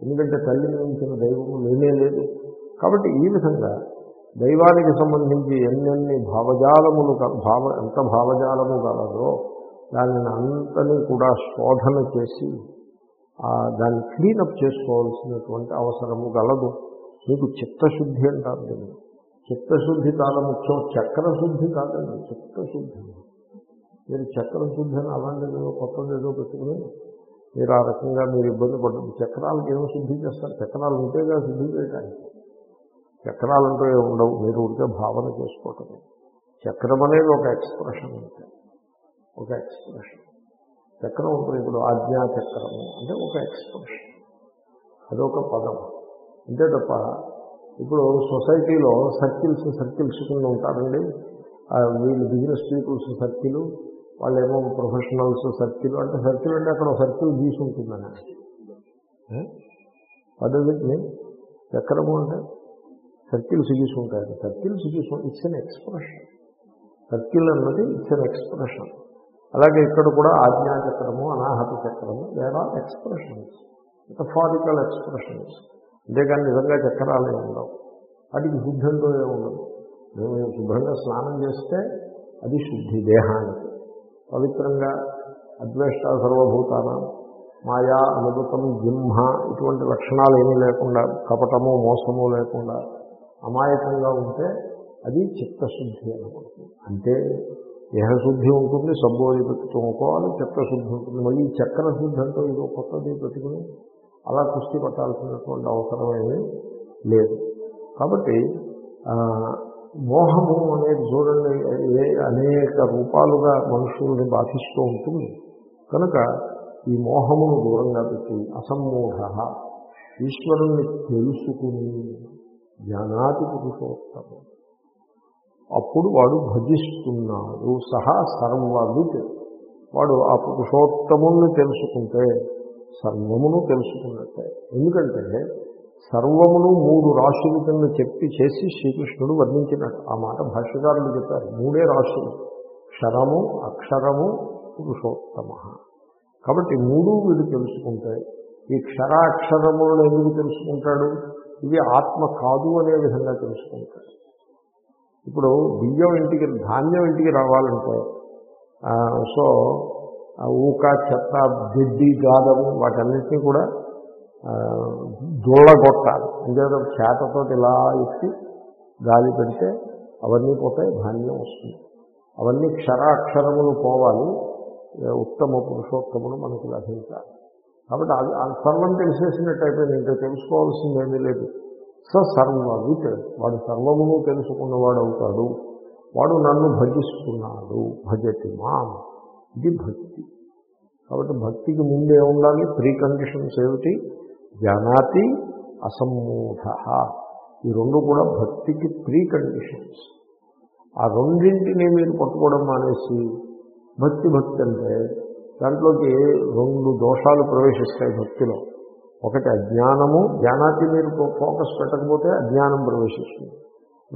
ఎందుకంటే తల్లిని మించిన దైవము లేనే లేదు. కాబట్టి ఈ విధంగా దైవానికి సంబంధించి ఎన్నెన్ని భావజాలములు భావ ఎంత భావజాలము గలదో దానిని అంతని కూడా శోధన చేసి దాన్ని క్లీనప్ చేసుకోవాల్సినటువంటి అవసరము గలదు. మీకు చిత్తశుద్ధి అంటారు దీన్ని. చిత్తశుద్ధి చాలా ముఖ్యం చక్రశుద్ధి కాదండి చిత్తశుద్ధి. మీరు చక్రశుద్ధి అని అలాంటిది కొత్తది ఏదో పెట్టుకుని మీరు ఆ రకంగా మీరు ఇబ్బంది పడ్డారు చక్రాలకు ఏమో శుద్ధి చేస్తారు. చక్రాలు ఉంటేగా శుద్ధి చేయడానికి. చక్రాలంటూ ఏమి ఉండవు. మీరు ఉంటే భావన చేసుకోవటం. చక్రం అనేది ఒక ఎక్స్ప్రెషన్ అంటే. ఒక ఎక్స్ప్రెషన్. చక్రం ఉంటుంది ఇప్పుడు ఆజ్ఞా చక్రము అంటే ఒక ఎక్స్ప్రెషన్. అదొక పదం. అంతే తప్ప ఇప్పుడు సొసైటీలో సర్కిల్స్ సర్కిల్స్ కింద ఉంటారండి. వీళ్ళు బిజినెస్ పీపుల్స్ సర్కిల్ వాళ్ళేమో ప్రొఫెషనల్స్ సర్కిల్ అంటే సర్కిల్ అంటే అక్కడ సర్కిల్ గీసి ఉంటుందని. పద్ధతిని చక్రము అంటే సర్కిల్స్ గీసి ఉంటాయి సర్కిల్స్ గీసి ఇట్స్ అన్ ఎక్స్ప్రెషన్ సర్కిల్ అన్నది ఇట్స్ అన్ ఎక్స్ప్రెషన్ అలాగే ఇక్కడ కూడా ఆజ్ఞా చక్రము అనాహత చక్రము లేదా ఎక్స్ప్రెషన్స్ మెటఫారికల్ ఎక్స్ప్రెషన్స్ అంతేకాని నిజంగా చక్రాలే ఉండవు. వాటికి శుద్ధి అంటూ ఏ ఉండదు. మేము శుభ్రంగా స్నానం చేస్తే అది శుద్ధి దేహానికి. పవిత్రంగా అద్వేష్ట సర్వభూతాన మాయా అనుభూతం జింహ ఇటువంటి లక్షణాలు ఏమీ లేకుండా కపటము మోసము లేకుండా అమాయకంగా ఉంటే అది చిత్తశుద్ధి అనుకుంటుంది అంటే దేహశుద్ధి ఉంటుంది సబ్బోది పెట్టుకోవాలి తోముకోవాలి చిత్తశుద్ధి ఉంటుంది. మళ్ళీ ఈ చక్ర శుద్ధి అంటూ ఇది కొత్తది పెట్టుకుని అలా కుస్తీ పట్టాల్సినటువంటి అవసరం ఏమీ లేదు. కాబట్టి మోహము అనేది చూడండి అనేక రూపాలుగా మనుషుల్ని బాధిస్తూ ఉంటుంది. కనుక ఈ మోహమును దూరంగా పెట్టి అసమ్మూఢ ఈశ్వరుణ్ణి తెలుసుకుని జ్ఞానాతి పురుషోత్తమం. అప్పుడు వాడు భజిస్తున్నాడు సహా సర్వవిత్ వాడు ఆ పురుషోత్తముని తెలుసుకుంటే సర్వమును తెలుసుకున్నట్టే. ఎందుకంటే సర్వమును మూడు రాశుల కింద చెప్పి చేసి శ్రీకృష్ణుడు వర్ణించినట్టు. ఆ మాట భాష్యకారులు చెప్పారు. మూడే రాశులు. క్షరము అక్షరము పురుషోత్తమ. కాబట్టి మూడు వీడు తెలుసుకుంటాయి ఈ క్షరాక్షరములను ఎందుకు తెలుసుకుంటాడు? ఇవి ఆత్మ కాదు అనే విధంగా తెలుసుకుంటాడు. ఇప్పుడు బియ్యం ఇంటికి ధాన్యం ఇంటికి రావాలంటే సో ఊక చెత్త గడ్డి గాదము వాటన్నిటినీ కూడా దుళ్ళగొట్టాలి అంటే చేతతో ఇలా ఎత్తి గాలి పెడితే అవన్నీ పోతాయి ధాన్యం వస్తుంది. అవన్నీ క్షరాక్షరములు పోవాలి. ఉత్తమ పురుషోత్తములు మనకు లభించాలి. కాబట్టి అది ఆ సర్వం తెలిసేసినట్టు అయిపోయింది. ఇంకా తెలుసుకోవాల్సిందేమీ లేదు. స సర్వవిత్ వాడు సర్వమును తెలుసుకున్నవాడు అవుతాడు. వాడు నన్ను భజిస్తున్నాడు. భజతి మాం. ఇది భక్తి. కాబట్టి భక్తికి ముందే ఉండాలి. ప్రీ కండిషన్స్ ఏమిటి? జానాతి అసమ్మూఢ ఈ రెండు కూడా భక్తికి ప్రీ కండిషన్స్ ఆ రెండింటినీ మీరు పట్టుకోవడం మానేసి భక్తి భక్తి అంటే దాంట్లోకి రెండు దోషాలు ప్రవేశిస్తాయి భక్తిలో. ఒకటి అజ్ఞానము జ్ఞానాన్ని మీరు ఫోకస్ పెట్టకపోతే అజ్ఞానం ప్రవేశిస్తుంది.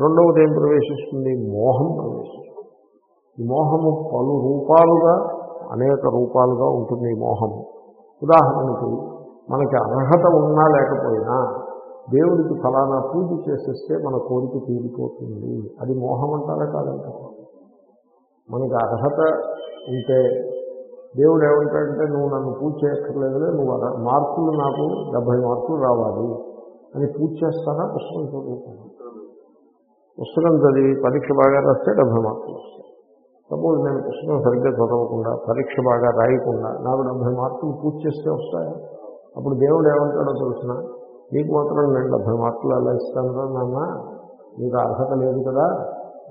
రెండవది ఏం ప్రవేశిస్తుంది? మోహం ప్రవేశిస్తుంది. ఈ మోహము పలు రూపాలుగా అనేక రూపాలుగా ఉంటుంది ఈ మోహము. ఉదాహరణకి మనకి అర్హత ఉన్నా లేకపోయినా దేవుడికి ఫలానా పూజ చేసేస్తే మన కోరిక తీరిపోతుంది. అది మోహం అంటారా కాదంటారా? మనకి అర్హత ఉంటే దేవుడు ఏమంటాడంటే నువ్వు నన్ను పూజ చేయక్కర్లేదులే నువ్వు మార్కులు నాకు డెబ్బై మార్కులు రావాలి. అని పూజ చేస్తానా పుస్తకం చదువుతాను పుస్తకం చదివి పరీక్ష బాగా రాస్తే డెబ్బై మార్కులు వస్తాయి. సపోజ్ నేను పుస్తకం సరిగ్గా చదవకుండా పరీక్ష బాగా రాయకుండా నాకు డెబ్బై మార్కులు పూజ చేస్తే వస్తాయా? అప్పుడు దేవుడు ఏమంటాడో తెలిసిన? నీకు మాత్రం నేను డెబ్భై మార్కులు అలా ఇస్తాను నాన్న నీకు అర్హత లేదు కదా.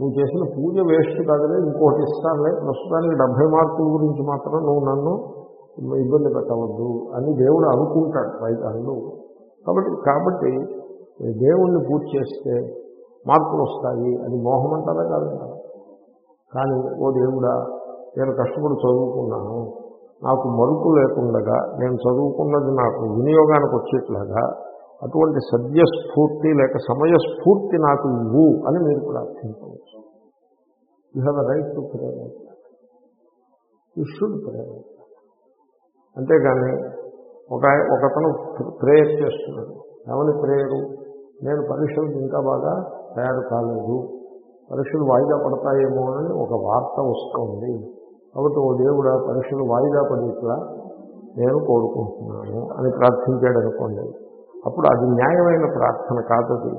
నువ్వు చేసిన పూజ వేస్ట్ కాదులే ఇంకోటి ఇస్తానులే. ప్రస్తుతానికి డెబ్బై మార్కుల గురించి మాత్రం నువ్వు నన్ను ఇబ్బంది పెట్టవద్దు అని దేవుడు అనుకుంటాడు పైగా కాబట్టి కాబట్టి దేవుణ్ణి పూజ చేస్తే మార్పులు వస్తాయి. అది మోహం అంటారా కాదంటారా? కానీ ఓ దేవుడా నేను కష్టపడి చదువుకున్నాను. నాకు మరుపు లేకుండగా నేను చదువుకున్నది నాకు వినియోగానికి వచ్చేట్లాగా అటువంటి సద్యస్ఫూర్తి లేక సమయస్ఫూర్తి నాకు ఇవ్వు అని మీరు ప్రార్థించవచ్చు you have a right to pray you should pray అంతేగాని ఒక ఒకతను ప్రేయర్ చేస్తున్నాడు. ఎవరి ప్రేయరు? నేను పరీక్షలు ఇంకా బాగా తయారు కాలేదు. పరీక్షలు వాయిదా పడతాయేమో అని ఒక వార్త వస్తుంది. కాబట్టి ఓ దేవుడు ఆ పరీక్షలు వాయిదా పడేట్లా నేను కోరుకుంటున్నాను అని ప్రార్థించాడు అనుకోండి అప్పుడు అది న్యాయమైన ప్రార్థన కాదది.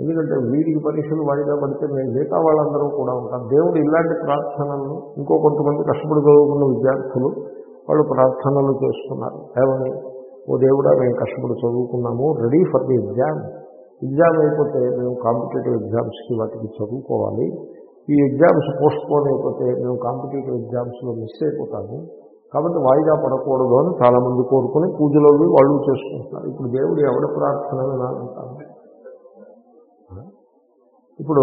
ఎందుకంటే వీడికి పరీక్షలు వాయిదా పడితే మేము మిగతా వాళ్ళందరూ కూడా ఉంటాం. దేవుడు ఇలాంటి ప్రార్థనలు ఇంకో కొంతమంది కష్టపడి చదువుకున్న విద్యార్థులు వాళ్ళు ప్రార్థనలు చేస్తున్నారు. ఏమని? ఓ దేవుడా మేము కష్టపడి చదువుకున్నాము ready for the exam. Exam అయిపోతే మేము కాంపిటేటివ్ ఎగ్జామ్స్కి వాటికి చదువుకోవాలి. ఈ ఎగ్జామ్స్ పోస్ట్పోన్ అయిపోతే మేము కాంపిటేటివ్ ఎగ్జామ్స్లో మిస్ అయిపోతాము. కాబట్టి వాయిదా పడకూడదు అని చాలామంది కోరుకుని పూజలోవి వాళ్ళు చేసుకుంటున్నారు. ఇప్పుడు దేవుడు ఎవడ ప్రార్థనలు అంటారు ఇప్పుడు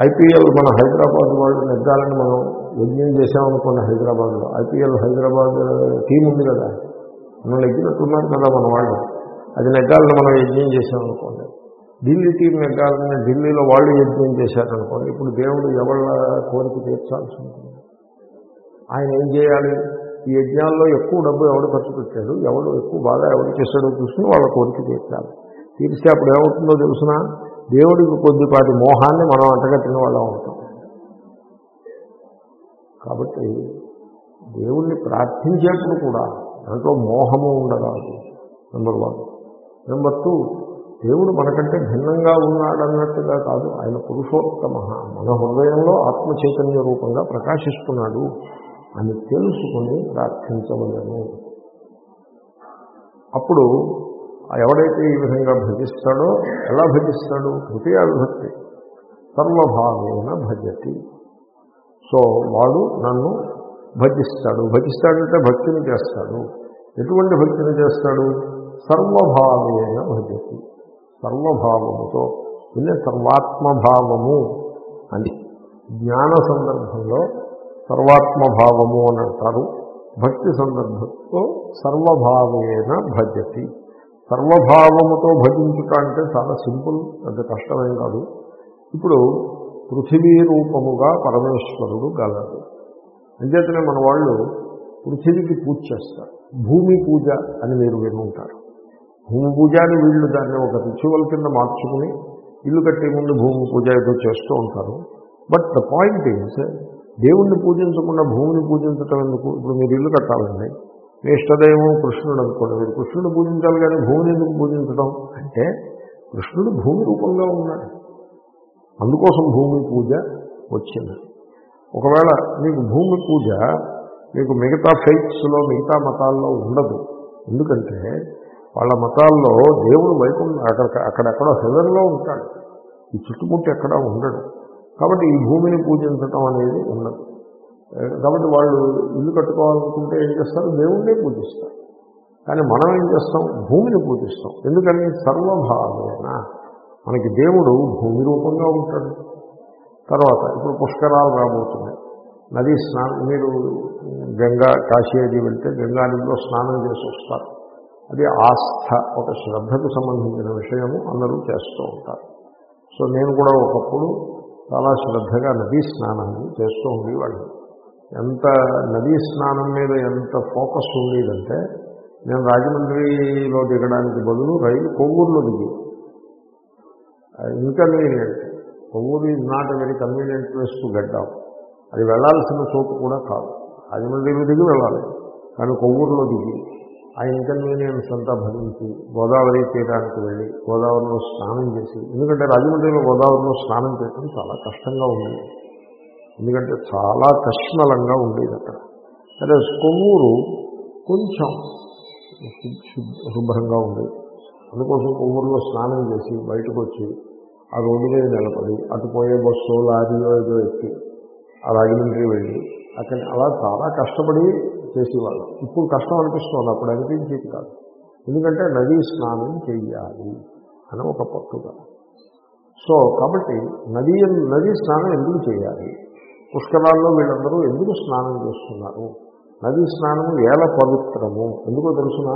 ఐపీఎల్ మన హైదరాబాద్ వాళ్ళు నెగ్గాలని మనం యజ్ఞం చేసామనుకోండి హైదరాబాద్లో. ఐపీఎల్ హైదరాబాద్ టీం ఉంది కదా. మనం నెగ్గినట్టున్నారు కదా మన వాళ్ళు. అది నెగ్గాలని మనం యజ్ఞం చేసామనుకోండి ఢిల్లీ టీం నెగ్గాలని ఢిల్లీలో వాళ్ళు యజ్ఞం చేశారనుకోండి ఇప్పుడు దేవుడు ఎవళ్ళ కోరిక తీర్చాల్సి ఉంటుంది? ఆయన ఏం చేయాలి? ఈ యజ్ఞాల్లో ఎక్కువ డబ్బు ఎవడు ఖర్చు పెట్టాడు? ఎవడు ఎక్కువ బాగా ఎవడు చేశాడో చూసుకుని వాళ్ళ కోరిక తీర్చాలి. తీర్చి అప్పుడు ఏమవుతుందో తెలుసిన? దేవుడికి కొద్దిపాటి మోహాన్ని మనం అంటగట్టిన వాళ్ళం అవుతాం. కాబట్టి దేవుణ్ణి ప్రార్థించేప్పుడు కూడా దాంట్లో మోహము ఉండరాదు నెంబర్ వన్ నెంబర్ టూ దేవుడు మనకంటే భిన్నంగా ఉన్నాడన్నట్టుగా కాదు. ఆయన పురుషోత్తమ మన హృదయంలో ఆత్మ చైతన్య రూపంగా ప్రకాశిస్తున్నాడు అని తెలుసుకుని ప్రార్థించవలను. అప్పుడు ఎవడైతే ఈ విధంగా భజిస్తాడో ఎలా భజిస్తాడు? తృతీయ విభక్తి. సర్వభావేన భజతి. సో వాడు నన్ను భజిస్తాడు. భజిస్తాడంటే భక్తిని చేస్తాడు. ఎటువంటి భక్తిని చేస్తాడు? సర్వభావేన భజతి. సర్వభావముతో వెళ్ళే సర్వాత్మభావము అని. జ్ఞాన సందర్భంలో సర్వాత్మభావము అని అంటారు. భక్తి సందర్భంలో సర్వభావేన భజతి. సర్వభావముతో భజించుట అంటే చాలా సింపుల్ పెద్ద కష్టమేం కాదు. ఇప్పుడు పృథివీ రూపముగా పరమేశ్వరుడు గలడు. అంచేతనే మన వాళ్ళు పృథివీకి పూజ చేస్తారు. భూమి పూజ అని మీరు విని ఉంటారు భూమి పూజ అని వీళ్ళు దాన్ని ఒక రిచువల్ కింద మార్చుకుని ఇల్లు కట్టే ముందు భూమి పూజ ఏదో చేస్తూ ఉంటారు. బట్ ద పాయింట్ ఈజ్ దేవుణ్ణి పూజించకుండా భూమిని పూజించటం ఎందుకు? ఇప్పుడు మీరు ఇల్లు కట్టాలండి. మీ ఇష్టదైవం కృష్ణుడు అనుకోండి. మీరు కృష్ణుడు పూజించాలి కానీ భూమిని ఎందుకు పూజించడం అంటే కృష్ణుడు భూమి రూపంగా ఉన్నాడు. అందుకోసం భూమి పూజ వచ్చింది. ఒకవేళ మీకు భూమి పూజ మీకు మిగతా ఫైట్స్లో మిగతా మతాల్లో ఉండదు. ఎందుకంటే వాళ్ళ మతాల్లో దేవుడు వైకుంఠ అక్కడ అక్కడెక్కడో హెవెన్లో ఉంటాడు. ఈ చుట్టుముట్టు ఎక్కడా ఉండడు. కాబట్టి ఈ భూమిని పూజించటం అనేది ఉండదు. కాబట్టి వాళ్ళు ఇల్లు కట్టుకోవాలనుకుంటే ఏం చేస్తారు? దేవుణ్ణే పూజిస్తారు. కానీ మనం ఏం చేస్తాం? భూమిని పూజిస్తాం. ఎందుకని? సర్వభావేన. మనకి దేవుడు భూమి రూపంగా ఉంటాడు. తర్వాత ఇప్పుడు పుష్కరాలు రాబోతున్నాయి. నదీ స్నానం మీరు గంగా కాశీ అది వెళ్తే గంగా నదిలో స్నానం చేసి వస్తారు. అది ఆస్థ ఒక శ్రద్ధకు సంబంధించిన విషయము అందరూ చేస్తూ ఉంటారు. సో నేను కూడా ఒకప్పుడు చాలా శ్రద్ధగా నదీ స్నానాన్ని చేస్తూ ఉండేవాడిని. ఎంత నదీ స్నానం మీద ఎంత ఫోకస్ ఉండేదంటే నేను రాజమండ్రిలో దిగడానికి బదులు రైలు కొవ్వూరులో దిగి inconvenient Kovvur is not a very convenient place to get అది వెళ్ళాల్సిన చోటు కూడా కాదు. రాజమండ్రిలో దిగి వెళ్ళాలి కానీ కొవ్వూరులో దిగి ఆ ఇన్కన్వీనియన్స్ అంతా భరించి గోదావరి తీరానికి వెళ్ళి గోదావరిలో స్నానం చేసి ఎందుకంటే రాజమండ్రిలో గోదావరిలో స్నానం చేయడం చాలా కష్టంగా ఉండేది ఎందుకంటే చాలా కష్మలంగా ఉండేది అక్కడ. అదే కొవ్వూరు కొంచెం శుభ్రంగా ఉండేది అందుకోసం కొవ్వూరులో స్నానం చేసి బయటకు వచ్చి ఆ రోడ్డు మీద నిలబడి అటు పోయే బస్సు లారీలో ఏదో ఎక్కి ఆ రాజమండ్రి వెళ్ళి అక్కడ అలా చాలా కష్టపడి చేసేవాళ్ళు. ఇప్పుడు కష్టం అనిపిస్తుంది అప్పుడు అనిపించేది కాదు. ఎందుకంటే నదీ స్నానం చెయ్యాలి అని ఒక పట్టుదల. సో కాబట్టి నదీ నదీ స్నానం ఎందుకు చేయాలి? పుష్కరాల్లో వీళ్ళందరూ ఎందుకు స్నానం చేస్తున్నారు? నదీ స్నానము ఏల పవిత్రము? ఎందుకో తెలుసిన?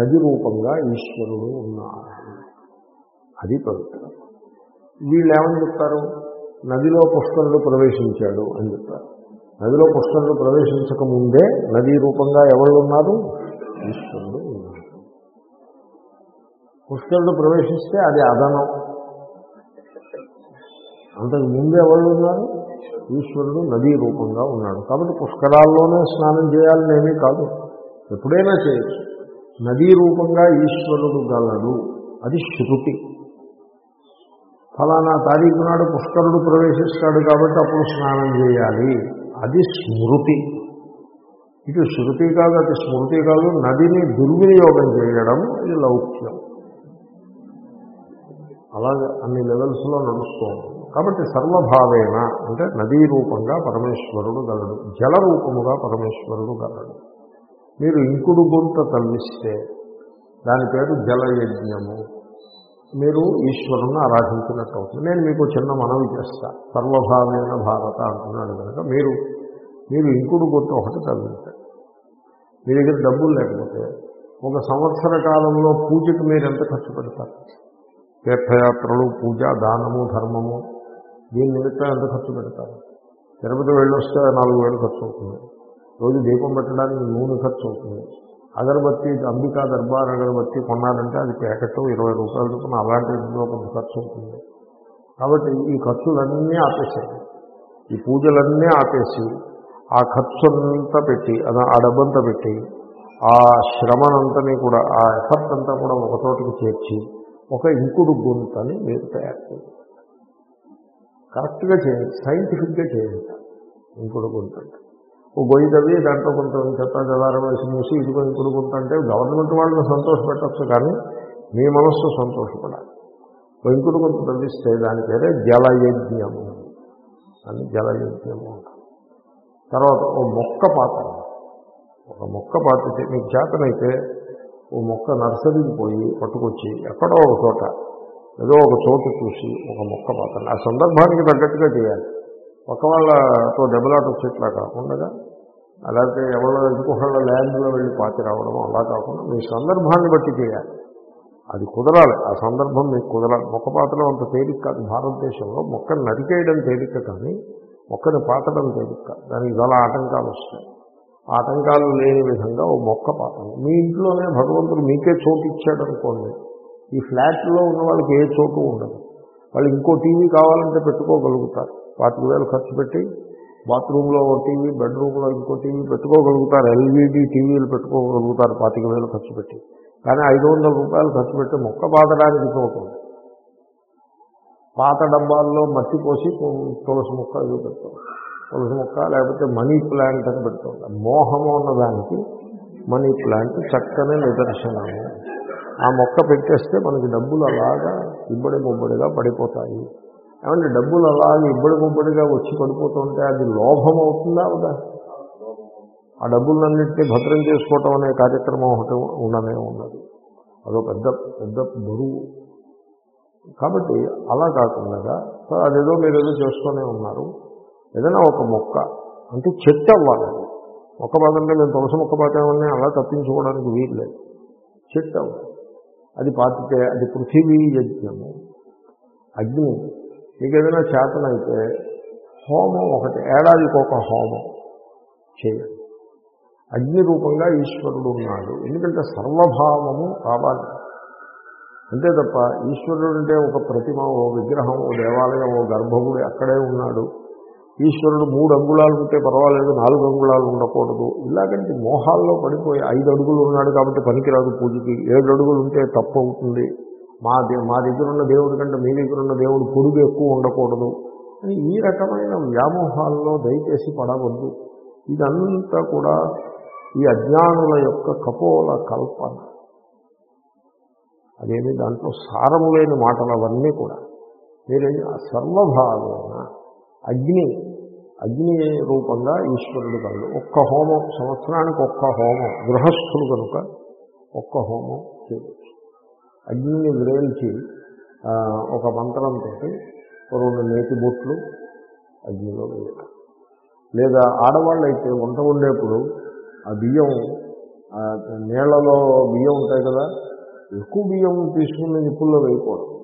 నది రూపంగా ఈశ్వరుడు ఉన్నారు అది పవిత్రం. వీళ్ళు ఏమని చెప్తారు? నదిలో పుష్కరుడు ప్రవేశించాడు అని చెప్తారు. నదిలో పుష్కరుడు ప్రవేశించక ముందే నదీ రూపంగా ఎవరు ఉన్నారు ఈశ్వరుడు ఉన్నారు. పుష్కరుడు ప్రవేశిస్తే అది అదనం. అంతకు ముందు ఎవరు ఉన్నారు ఈశ్వరుడు నదీ రూపంగా ఉన్నాడు. కాబట్టి పుష్కరాల్లోనే స్నానం చేయాలని ఏమీ కాదు. ఎప్పుడైనా చేయొచ్చు. నదీ రూపంగా ఈశ్వరుడు గలడు. అది శృతి. ఫలానా తారీఖు నాడు పుష్కరుడు ప్రవేశిస్తాడు కాబట్టి అప్పుడు స్నానం చేయాలి. అది స్మృతి. ఇటు శృతి కాదు అది స్మృతి కాదు నదిని దుర్వినియోగం చేయడం ఇది లౌక్యం. అలాగే అన్ని లెవెల్స్లో నడుస్తూ ఉంటుంది. కాబట్టి సర్వభావేన అంటే నదీ రూపంగా పరమేశ్వరుడు గలడు జల రూపముగా పరమేశ్వరుడు గలడు. మీరు ఇంకుడు గుంట తల్లిస్తే దాని పేరు జలయజ్ఞము. మీరు ఈశ్వరుని ఆరాధించినట్టు అవుతుంది. నేను మీకు చిన్న మనవి చేస్తా. సర్వభావైన భారత అంటున్నాడు కనుక మీరు మీరు ఇంకుడు గుర్తు ఒకటి తగ్గుతారు మీ దగ్గర డబ్బులు లేకపోతే ఒక సంవత్సర కాలంలో పూజకు మీరు ఎంత ఖర్చు పెడతారు? తీర్థయాత్రలు పూజ దానము ధర్మము దీని నిమిత్తం ఎంత ఖర్చు పెడతారు? తిరుపతి వెళ్ళొస్తే నాలుగు వేలు ఖర్చు అవుతుంది. రోజు దీపం పెట్టడానికి నూనె ఖర్చు అవుతుంది. అగరబత్తి అంబికా దర్బార్ అగరబత్తి కొన్నారంటే అది ప్యాకెట్ ఇరవై రూపాయలు చొప్పున అలాంటి ఇంట్లో కొంత ఖర్చు అవుతుంది కాబట్టి ఈ ఖర్చులన్నీ ఆపేసాయి ఈ పూజలన్నీ ఆపేసి ఆ ఖర్చునంతా పెట్టి అది ఆ డబ్బంతా పెట్టి ఆ శ్రమనంతని కూడా ఆ ఎఫర్ట్ అంతా కూడా ఒక చోటకి చేర్చి ఒక ఇంకుడు గుంతని మీరు తయారు చేయండి కరెక్ట్గా చేయండి సైంటిఫిక్గా చేయండి ఇంకుడు గుంత ఓ గొయ్యి తవ్వి దాంట్లో కొంత చెత్త చెదారం వేసి మూసి ఇది ఇంకుడు గుంత అంటే గవర్నమెంట్ వాళ్ళని సంతోషపెట్టచ్చు కానీ మీ మనస్సు సంతోషపడాలి. వెంకుడు ఇంకుడు గుంత తవ్విస్తే దాని పేరే జలయజ్ఞము. అని జలయజ్ఞము తర్వాత ఓ మొక్క పాత్ర. ఒక మొక్క పాతితే మీకు చేతనైతే ఓ మొక్క నర్సరీకి పోయి పట్టుకొచ్చి ఎక్కడో ఒక చోట ఏదో ఒక చోటు చూసి ఒక మొక్క పాత్ర. ఆ సందర్భానికి తగ్గట్టుగా చేయాలి. ఒక వాళ్ళతో డెబలాట్ వచ్చేట్లా కాకుండా అలాగే ఎవరో ఇంకొకళ్ళ ల్యాండ్లో వెళ్ళి పాతి రావడం అలా కాకుండా మీ సందర్భాన్ని బట్టి చేయాలి. అది కుదరాలి. ఆ సందర్భం మీకు కుదరాలి. మొక్క పాత్రలో అంత తేలిక కాదు. భారతదేశంలో మొక్కను నరికేయడం తేలిక కానీ మొక్కను పాతడం తేలిక కాదు. దానికి చాలా ఆటంకాలు వస్తాయి. ఆటంకాలు లేని విధంగా ఓ మొక్క పాతడం మీ ఇంట్లోనే భగవంతుడు మీకే చోటు ఇచ్చాడు అనుకోండి ఈ ఫ్లాట్లో ఉన్న వాళ్ళకి ఏ చోటు ఉండదు. వాళ్ళు ఇంకో టీవీ కావాలంటే పెట్టుకోగలుగుతారు. పాతిక వేలు ఖర్చు పెట్టి బాత్రూంలో ఒక టీవీ బెడ్రూమ్లో ఇంకో టీవీ పెట్టుకోగలుగుతారు. ఎల్ఈడి టీవీలు పెట్టుకోగలుగుతారు పాతిక వేలు ఖర్చు పెట్టి. కానీ ఐదు వందల రూపాయలు ఖర్చు పెట్టి మొక్క పాతడానికి చోటు పాత డబ్బాల్లో మట్టి పోసి తులసి మొక్క ఇది పెడతాం తులసి మొక్క లేకపోతే మనీ ప్లాంట్ అని పెడుతుంది మోహము ఉన్నదానికి మనీ ప్లాంట్ చక్కని నిదర్శనము. ఆ మొక్క పెట్టేస్తే మనకి డబ్బులు అలాగా ఇబ్బడి ముబ్బడిగా పడిపోతాయి. ఏమంటే డబ్బులు అలాగే ఇబ్బడి గుబ్బడిగా వచ్చి పడిపోతుంటే అది లోభం అవుతుందా అవుదా? ఆ డబ్బులన్నింటినీ భద్రం చేసుకోవటం అనే కార్యక్రమం ఒకటి ఉండనే ఉన్నది అదో పెద్ద పెద్ద బరువు. కాబట్టి అలా కాకుండా సో అదేదో మీరు ఏదో చేస్తూనే ఉన్నారు. ఏదైనా ఒక మొక్క అంటే చెట్టు అవ్వాలి అది. మొక్క పాతంటే మేము తులసి మొక్క పాతామని అలా తప్పించుకోవడానికి వీల్లేదు చెట్టు అవ్వాలి. అది పాతితే అది పృథివీ యజ్ఞము. అగ్ని మీకు ఏదైనా చేతనైతే హోమం ఒకటి ఏడాదికి ఒక హోమం చేయండి అగ్ని రూపంగా ఈశ్వరుడు ఉన్నాడు. ఎందుకంటే సర్వభావము కావాలి. అంతే తప్ప ఈశ్వరుడు అంటే ఒక ప్రతిమ ఓ విగ్రహం ఓ దేవాలయం ఓ గర్భగుడి అక్కడే ఉన్నాడు. ఈశ్వరుడు మూడు అంగుళాలు ఉంటే పర్వాలేదు నాలుగు అంగుళాలు ఉండకూడదు. ఇలాగంటే మోహాల్లో పడిపోయి ఐదు అడుగులు ఉన్నాడు కాబట్టి పనికిరాదు పూజకి. ఏడు అడుగులు ఉంటే తప్పు అవుతుంది. మా దే మా దగ్గర ఉన్న దేవుడి కంటే మీ దగ్గర ఉన్న దేవుడు పొడుగు ఎక్కువ ఉండకూడదు. అని ఈ రకమైన వ్యామోహాల్లో దయచేసి పడవద్దు. ఇదంతా కూడా ఈ అజ్ఞానుల యొక్క కపోల కల్పన. అదేమి దాంట్లో సారము లేని మాటలు అవన్నీ కూడా. మీరు సర్వభావేన అగ్ని అగ్ని రూపంగా ఈశ్వరుడు కలడు. ఒక్క హోమం సంవత్సరానికి ఒక్క హోమం గృహస్థులు కనుక ఒక్క హోమం చేయవచ్చు. అగ్నిని వేల్చి ఒక మంత్రంతో రెండు నేతి బొట్లు అగ్నిలో వేయటం. లేదా ఆడవాళ్ళు అయితే వంట వండేప్పుడు ఆ బియ్యం నీళ్ళలో బియ్యం ఉంటాయి కదా ఎక్కువ బియ్యం తీసుకుని నిప్పుల్లో వేయకూడదు.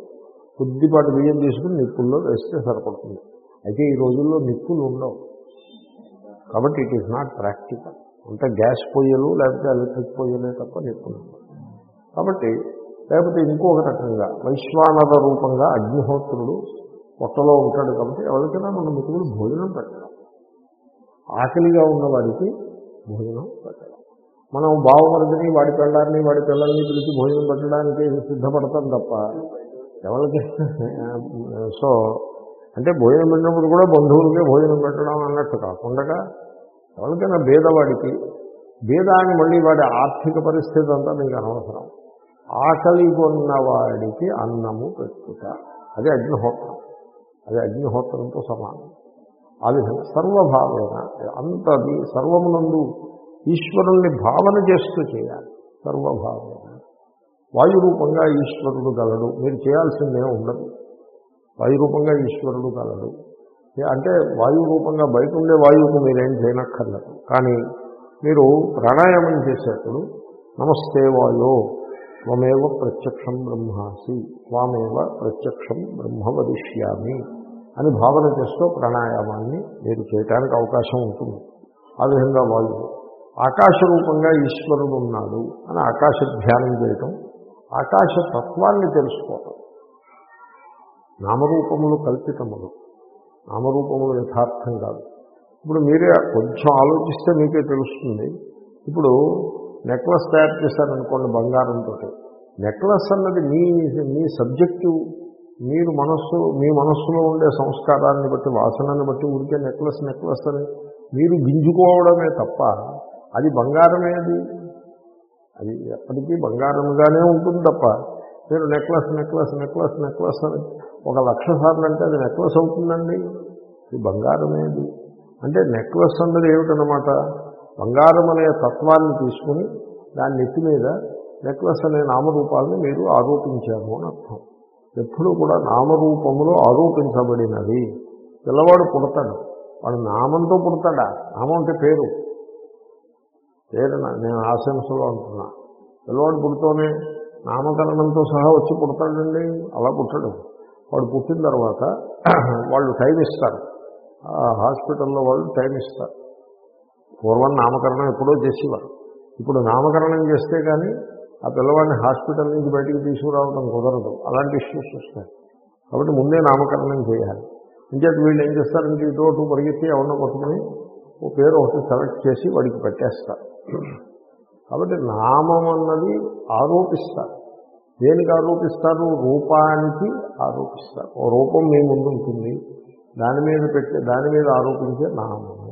కొద్దిపాటి బియ్యం తీసుకుని నిప్పుల్లో వేస్తే సరిపడుతుంది. అయితే ఈ రోజుల్లో నిప్పులు ఉండవు. కాబట్టి ఇట్ ఈస్ నాట్ ప్రాక్టికల్ అంటే గ్యాస్ పొయ్యలు లేకపోతే ఎలక్ట్రిక్ పొయ్యలే తప్ప నిప్పులు కాబట్టి లేకపోతే ఇంకొక రకంగా వైశ్వానర రూపంగా అగ్నిహోత్రుడు పొట్టలో ఉంటాడు కాబట్టి ఎవరికైనా మన మిత్రులు భోజనం పెట్టడం. ఆకలిగా ఉన్న వాడికి భోజనం పెట్టడం. మనం బావమరిదిని వాడి పిల్లల్ని వాడి పిల్లల్ని పిలిచి భోజనం పెట్టడానికి సిద్ధపడతాం తప్ప ఎవరికి? సో అంటే భోజనం పెట్టినప్పుడు కూడా బంధువులకే భోజనం పెట్టడం అన్నట్టు కాకుండా ఎవరికైనా భేదవాడికి భేదాన్ని మళ్ళీ వాడి ఆర్థిక పరిస్థితి అంతా మీకు అనవసరం. ఆకలి కొన్నవాడికి అన్నము పెట్టుట. అదే అగ్నిహోత్రం. అదే అగ్నిహోత్రంతో సమానం. ఆ విధంగా సర్వభావేన అంతది సర్వమునందు ఈశ్వరుణ్ణి భావన చేస్తూ చేయాలి. సర్వభావేన. వాయురూపంగా ఈశ్వరుడు గలడు. మీరు చేయాల్సిందే ఉండదు. వాయురూపంగా ఈశ్వరుడు గలడు. అంటే వాయు రూపంగా బయట ఉండే వాయువుకు మీరేం చేయనక్కర్లేదు. కానీ మీరు ప్రాణాయామం చేసేప్పుడు నమస్తే వాయో త్వమేవ ప్రత్యక్షం బ్రహ్మాసి త్వమేవ ప్రత్యక్షం బ్రహ్మ వదిష్యామి అని భావన చేస్తూ ప్రాణాయామాన్ని మీరు చేయటానికి అవకాశం ఉంటుంది. ఆ విధంగా వాళ్ళు ఆకాశ రూపంగా ఈశ్వరుడు ఉన్నాడు అని ఆకాశ ధ్యానం చేయటం ఆకాశ తత్వాన్ని తెలుసుకోవటం. నామరూపములు కల్పితములు నామరూపములు యథార్థం కాదు. ఇప్పుడు మీరే కొంచెం ఆలోచిస్తే మీకే తెలుస్తుంది. ఇప్పుడు నెక్లెస్ తయారు చేశారనుకోండి బంగారంతో నెక్లెస్ అన్నది మీ మీ సబ్జెక్టివ్ మీరు మనస్సు మీ మనస్సులో ఉండే సంస్కారాన్ని బట్టి వాసనని బట్టి ఉడికే నెక్లెస్ నెక్లెస్ అని మీరు గింజుకోవడమే తప్ప అది బంగారమేది అది. ఎప్పటికీ బంగారంగానే ఉంటుంది తప్ప మీరు నెక్లెస్ నెక్లెస్ నెక్లెస్ నెక్లెస్ అని ఒక లక్ష సార్లు అంటే అది నెక్లెస్ అవుతుందండి. ఇది బంగారమేది అంటే నెక్లెస్ అన్నది ఏమిటనమాట బంగారం అనే తత్వాన్ని తీసుకుని దాని నెత్తి మీద నెక్లెస్ అనే నామరూపాలను మీరు ఆరోపించారు అని అర్థం. ఎప్పుడూ కూడా నామరూపములో ఆరోపించబడినది. పిల్లవాడు పుడతాడు. వాడు నామంతో పుడతాడా? నామం అంటే పేరు. పేరు నేను ఆశంసలో అంటున్నా. పిల్లవాడు పుడుతూనే నామకరణంతో సహా వచ్చి పుడతాడండి. అలా పుట్టడు. వాడు పుట్టిన తర్వాత వాళ్ళు టైం ఇస్తారు. హాస్పిటల్లో వాళ్ళు టైం ఇస్తారు. పూర్వం నామకరణం ఎప్పుడో చేసేవారు. ఇప్పుడు నామకరణం చేస్తే కానీ ఆ పిల్లవాడిని హాస్పిటల్ నుంచి బయటికి తీసుకురావడం కుదరదు. అలాంటి ఇష్యూస్ వస్తాయి. కాబట్టి ముందే నామకరణం చేయాలి. ఇంకేత వీళ్ళు ఏం చేస్తారంటే ఇటు అటు పరిగెత్తి ఎవరినో పట్టుకుని ఓ పేరు ఒకటి సెలెక్ట్ చేసి వాడికి పెట్టేస్తారు. కాబట్టి నామం అన్నది ఆరోపిస్తారు. దేనికి ఆరోపిస్తారు? రూపానికి ఆరోపిస్తారు. ఓ రూపం మీ ముందు ఉంటుంది దాని మీద పెట్టే దాని మీద ఆరోపించే నామం.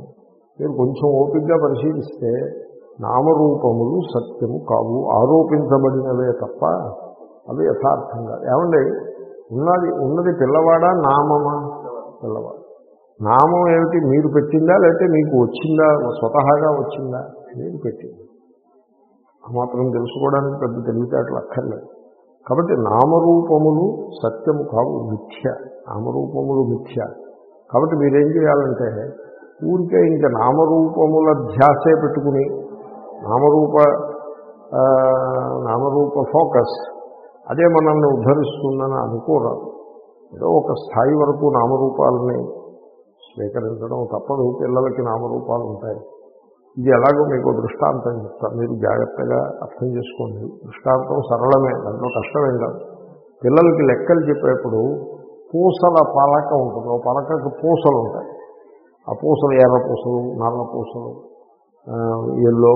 మీరు కొంచెం ఓపికగా పరిశీలిస్తే నామరూపములు సత్యము కావు. ఆరోపించబడినవే తప్ప అవి యథార్థంగా. ఏమండి? ఉన్నది ఉన్నది పిల్లవాడా నామమా? పిల్లవాడు. నామం ఏమిటి? మీరు పెట్టిందా లేకపోతే మీకు వచ్చిందా? స్వతహాగా వచ్చిందా? మీరు పెట్టింది. ఆ మాత్రం తెలుసుకోవడానికి పెద్ద తెలివితేటలు అక్కర్లేదు. కాబట్టి నామరూపములు సత్యము కావు మిథ్య. నామరూపములు మిథ్య. కాబట్టి మీరేం చేయాలంటే ఊరికే ఇంకా నామరూపముల ధ్యాసే పెట్టుకుని నామరూప నామరూప ఫోకస్ అదే మనల్ని ఉద్ధరిస్తుందని అనుకోరాదు. ఏదో ఒక స్థాయి వరకు నామరూపాలని స్వీకరించడం తప్పదు పిల్లలకి నామరూపాలు ఉంటాయి. ఇది ఎలాగో మీకు దృష్టాంతం చెప్తాను మీరు జాగ్రత్తగా అర్థం చేసుకోండి. దృష్టాంతం సరళమే దాంట్లో కష్టమేం కాదు. పిల్లలకి లెక్కలు చెప్పేప్పుడు పూసల పలక ఉంటుంది ఓ పలకకు పూసలు ఉంటాయి. ఆ పూసలు ఎర్ర పూసలు నల్ల పూసలు ఎల్లో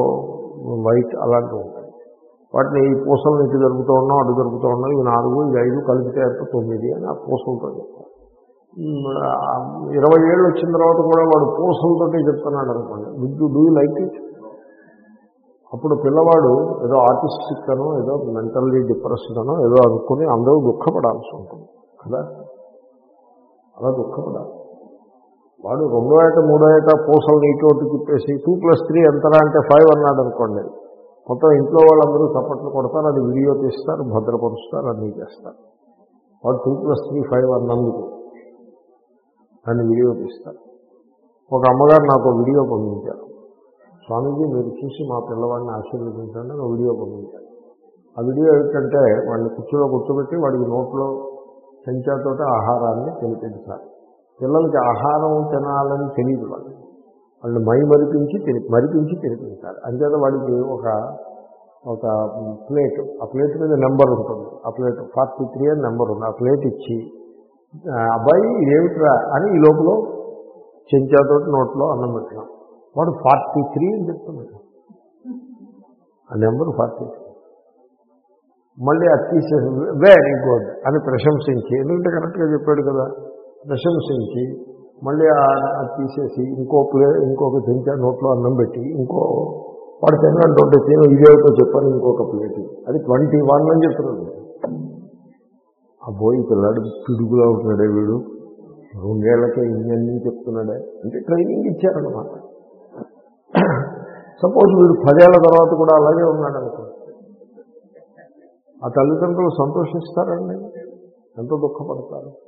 వైట్ అలాంటివి ఉంటాయి. వాటిని ఈ పూసలను ఇటు జరుపుతూ ఉన్నాం అటు జరుపుతూ ఉన్నాం ఇవి నాలుగు ఇవి ఐదు కలిపితే ఎంత? తొమ్మిది అని ఆ పూసలతో చెప్తారు. ఇరవై ఏళ్ళు వచ్చిన తర్వాత కూడా వాడు పూసలతోటే చెప్తున్నాడు అనుకోండి. Did do you like it అప్పుడు పిల్లవాడు ఏదో ఆర్టిస్టిక్ అనో ఏదో మెంటల్లీ డిప్రెస్డ్ అనో ఏదో అనుకుని అందరూ దుఃఖపడాల్సి ఉంటుంది కదా? అలా దుఃఖపడాలి. వాడు రెండో ఏట మూడో ఏట పూసలు నీటోటి తిప్పేసి టూ ప్లస్ త్రీ ఎంతరా అంటే ఫైవ్ అన్నాడు అనుకోండి. మొత్తం ఇంట్లో వాళ్ళందరూ చప్పట్లు కొడతారు అది వీడియో తీస్తారు భద్రపరుస్తారు అన్నీ చేస్తారు. వాడు టూ ప్లస్ త్రీ ఫైవ్ అన్నందుకు దాన్ని వీడియో తీస్తారు. ఒక అమ్మగారు నాకు వీడియో పంపించారు. స్వామీజీ మీరు చూసి మా పిల్లవాడిని ఆశీర్వదించండి అని వీడియో పంపించారు. ఆ వీడియో ఏంటంటే వాడిని కుర్చీలో కూర్చోబెట్టి వాడికి నోట్లో చెంచాతో ఆహారాన్ని తినిపించాలి పిల్లలకి ఆహారం తినాలని తెలియదు వాళ్ళు వాళ్ళు మై మరిపించి తిని మరిపించి తినిపించాలి. అంతేత వాడికి ఒక ఒక ప్లేట్ ఆ ప్లేట్ మీద నెంబర్ ఉంటుంది. ఆ ప్లేట్ ఫార్టీ త్రీ అని నెంబర్ ఉంది. ఆ ప్లేట్ ఇచ్చి అబ్బాయి ఇదేమిట్రా? అని ఈ లోపల చెంచాతో నోట్లో అన్నం పెట్టినాం. వాడు ఫార్టీ త్రీ అని చెప్తున్నాడు. ఆ నెంబర్ ఫార్టీ త్రీ. మళ్ళీ అది తీసేసి వెరీ గుడ్ అని ప్రశంసించి ఎందుకంటే కరెక్ట్గా చెప్పాడు కదా. ప్రశంసించి మళ్ళీ ఆ- అది తీసేసి ఇంకో ప్లే ఇంకొక చెంచా నోట్లో అన్నం పెట్టి ఇంకో వాడు తిన్నట్టు తిను ఇదేమిటో చెప్పాను ఇంకొక ప్లేట్. అది ట్వంటీ వన్ అని చెప్తున్నాడు. ఆ బోయి పిల్లాడు పిడుగులా ఉంటున్నాడే వీడు. రెండేళ్ళకే ఇన్ని చెప్తున్నాడే. అంటే ట్రైనింగ్ ఇచ్చారనమాట సపోజ్ వీడు పదేళ్ళ తర్వాత కూడా అలాగే ఉన్నాడు అనుకో. ఆ తల్లిదండ్రులు సంతోషిస్తారండి. ఎంతో దుఃఖపడతారు?